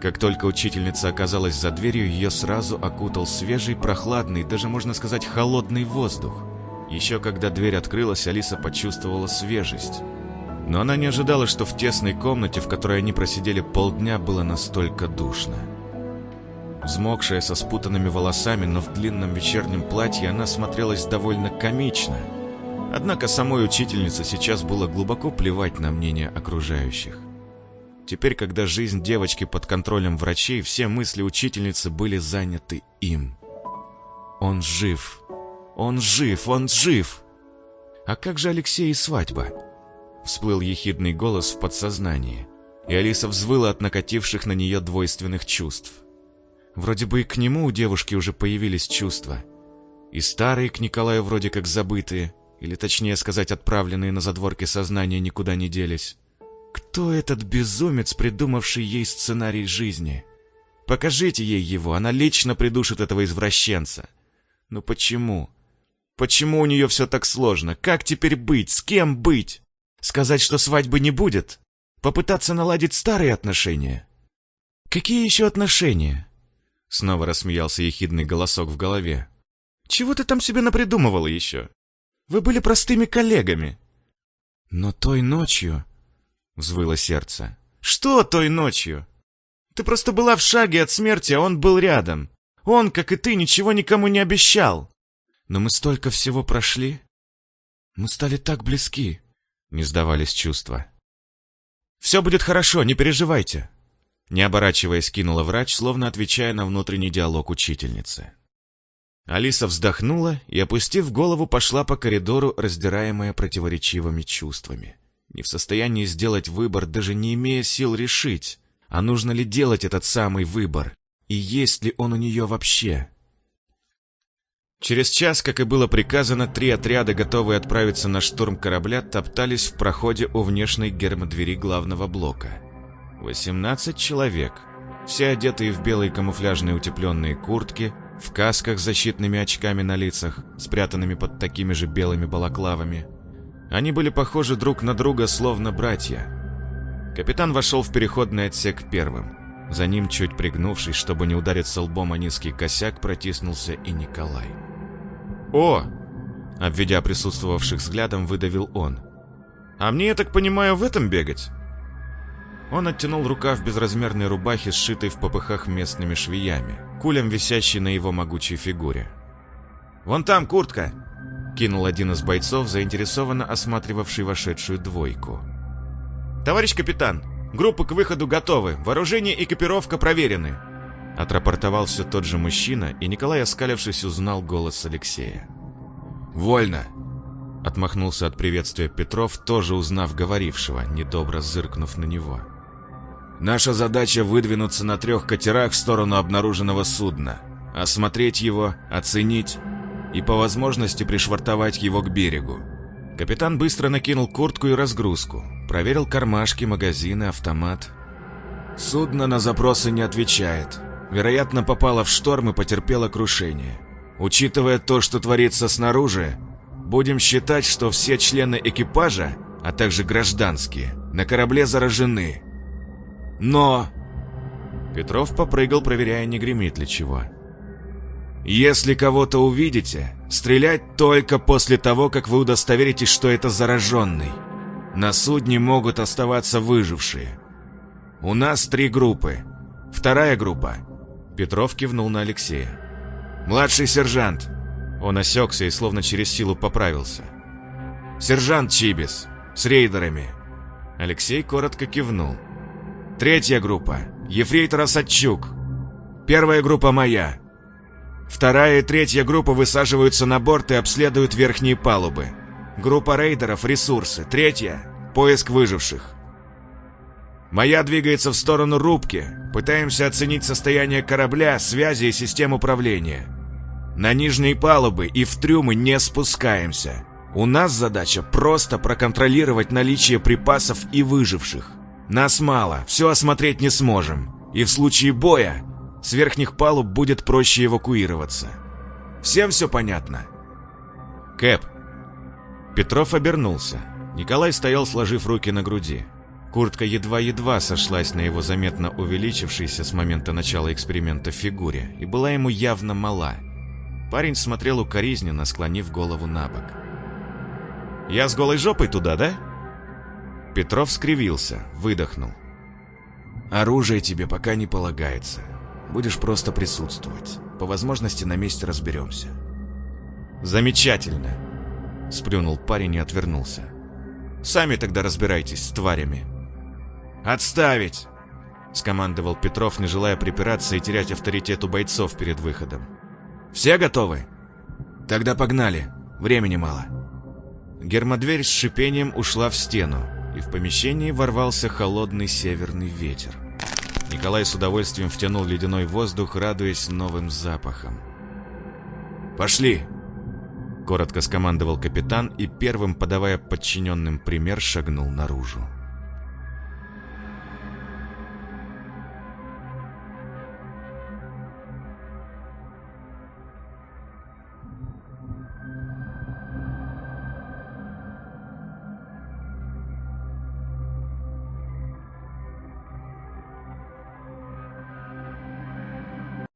Как только учительница оказалась за дверью, ее сразу окутал свежий, прохладный, даже можно сказать холодный воздух. Еще когда дверь открылась, Алиса почувствовала свежесть. Но она не ожидала, что в тесной комнате, в которой они просидели полдня, было настолько душно. Взмокшая со спутанными волосами, но в длинном вечернем платье, она смотрелась довольно комично. Однако самой учительнице сейчас было глубоко плевать на мнение окружающих. Теперь, когда жизнь девочки под контролем врачей, все мысли учительницы были заняты им. Он жив. Он жив, он жив. А как же Алексей и свадьба? Всплыл ехидный голос в подсознании, и Алиса взвыла от накативших на нее двойственных чувств. Вроде бы и к нему у девушки уже появились чувства. И старые к Николаю вроде как забытые, или точнее сказать, отправленные на задворки сознания никуда не делись. Кто этот безумец, придумавший ей сценарий жизни? Покажите ей его, она лично придушит этого извращенца. Но почему? Почему у нее все так сложно? Как теперь быть? С кем быть? Сказать, что свадьбы не будет? Попытаться наладить старые отношения? Какие еще отношения? Снова рассмеялся ехидный голосок в голове. Чего ты там себе напридумывала еще? Вы были простыми коллегами. Но той ночью взвыло сердце. «Что той ночью? Ты просто была в шаге от смерти, а он был рядом. Он, как и ты, ничего никому не обещал. Но мы столько всего прошли. Мы стали так близки», — не сдавались чувства. «Все будет хорошо, не переживайте», — не оборачиваясь, кинула врач, словно отвечая на внутренний диалог учительницы. Алиса вздохнула и, опустив голову, пошла по коридору, раздираемая противоречивыми чувствами не в состоянии сделать выбор, даже не имея сил решить, а нужно ли делать этот самый выбор, и есть ли он у нее вообще. Через час, как и было приказано, три отряда, готовые отправиться на штурм корабля, топтались в проходе у внешней гермодвери главного блока. 18 человек, все одетые в белые камуфляжные утепленные куртки, в касках с защитными очками на лицах, спрятанными под такими же белыми балаклавами – они были похожи друг на друга, словно братья. Капитан вошел в переходный отсек первым. За ним, чуть пригнувшись, чтобы не удариться лбом о низкий косяк, протиснулся и Николай. «О!» — обведя присутствовавших взглядом, выдавил он. «А мне, я так понимаю, в этом бегать?» Он оттянул рукав безразмерной рубахи, сшитой в попыхах местными швеями, кулем висящей на его могучей фигуре. «Вон там куртка!» Кинул один из бойцов, заинтересованно осматривавший вошедшую двойку. «Товарищ капитан, группы к выходу готовы, вооружение и экипировка проверены. Отрапортовал все тот же мужчина, и Николай, оскалившись, узнал голос Алексея. «Вольно!» Отмахнулся от приветствия Петров, тоже узнав говорившего, недобро зыркнув на него. «Наша задача выдвинуться на трех катерах в сторону обнаруженного судна, осмотреть его, оценить и по возможности пришвартовать его к берегу. Капитан быстро накинул куртку и разгрузку, проверил кармашки, магазины, автомат. Судно на запросы не отвечает. Вероятно, попало в шторм и потерпело крушение. Учитывая то, что творится снаружи, будем считать, что все члены экипажа, а также гражданские, на корабле заражены. Но... Петров попрыгал, проверяя, не гремит ли чего. Если кого-то увидите, стрелять только после того, как вы удостоверитесь, что это зараженный. На судне могут оставаться выжившие. У нас три группы. Вторая группа. Петров кивнул на Алексея. Младший сержант. Он осекся и словно через силу поправился. Сержант Чибис. С рейдерами. Алексей коротко кивнул. Третья группа. Ефрейтор Осадчук. Первая группа моя. Вторая и третья группа высаживаются на борт и обследуют верхние палубы. Группа рейдеров – ресурсы. Третья – поиск выживших. Моя двигается в сторону рубки. Пытаемся оценить состояние корабля, связи и систем управления. На нижние палубы и в трюмы не спускаемся. У нас задача просто проконтролировать наличие припасов и выживших. Нас мало, все осмотреть не сможем. И в случае боя с верхних палуб будет проще эвакуироваться. Всем все понятно? Кэп. Петров обернулся. Николай стоял, сложив руки на груди. Куртка едва-едва сошлась на его заметно увеличившейся с момента начала эксперимента фигуре и была ему явно мала. Парень смотрел укоризненно, склонив голову на бок. «Я с голой жопой туда, да?» Петров скривился, выдохнул. «Оружие тебе пока не полагается. Будешь просто присутствовать. По возможности на месте разберемся». «Замечательно!» Сплюнул парень и отвернулся. «Сами тогда разбирайтесь с тварями». «Отставить!» Скомандовал Петров, не желая припираться и терять авторитет у бойцов перед выходом. «Все готовы? Тогда погнали. Времени мало». Гермодверь с шипением ушла в стену, и в помещении ворвался холодный северный ветер. Николай с удовольствием втянул ледяной воздух, радуясь новым запахам. «Пошли!» Коротко скомандовал капитан и первым, подавая подчиненным пример, шагнул наружу.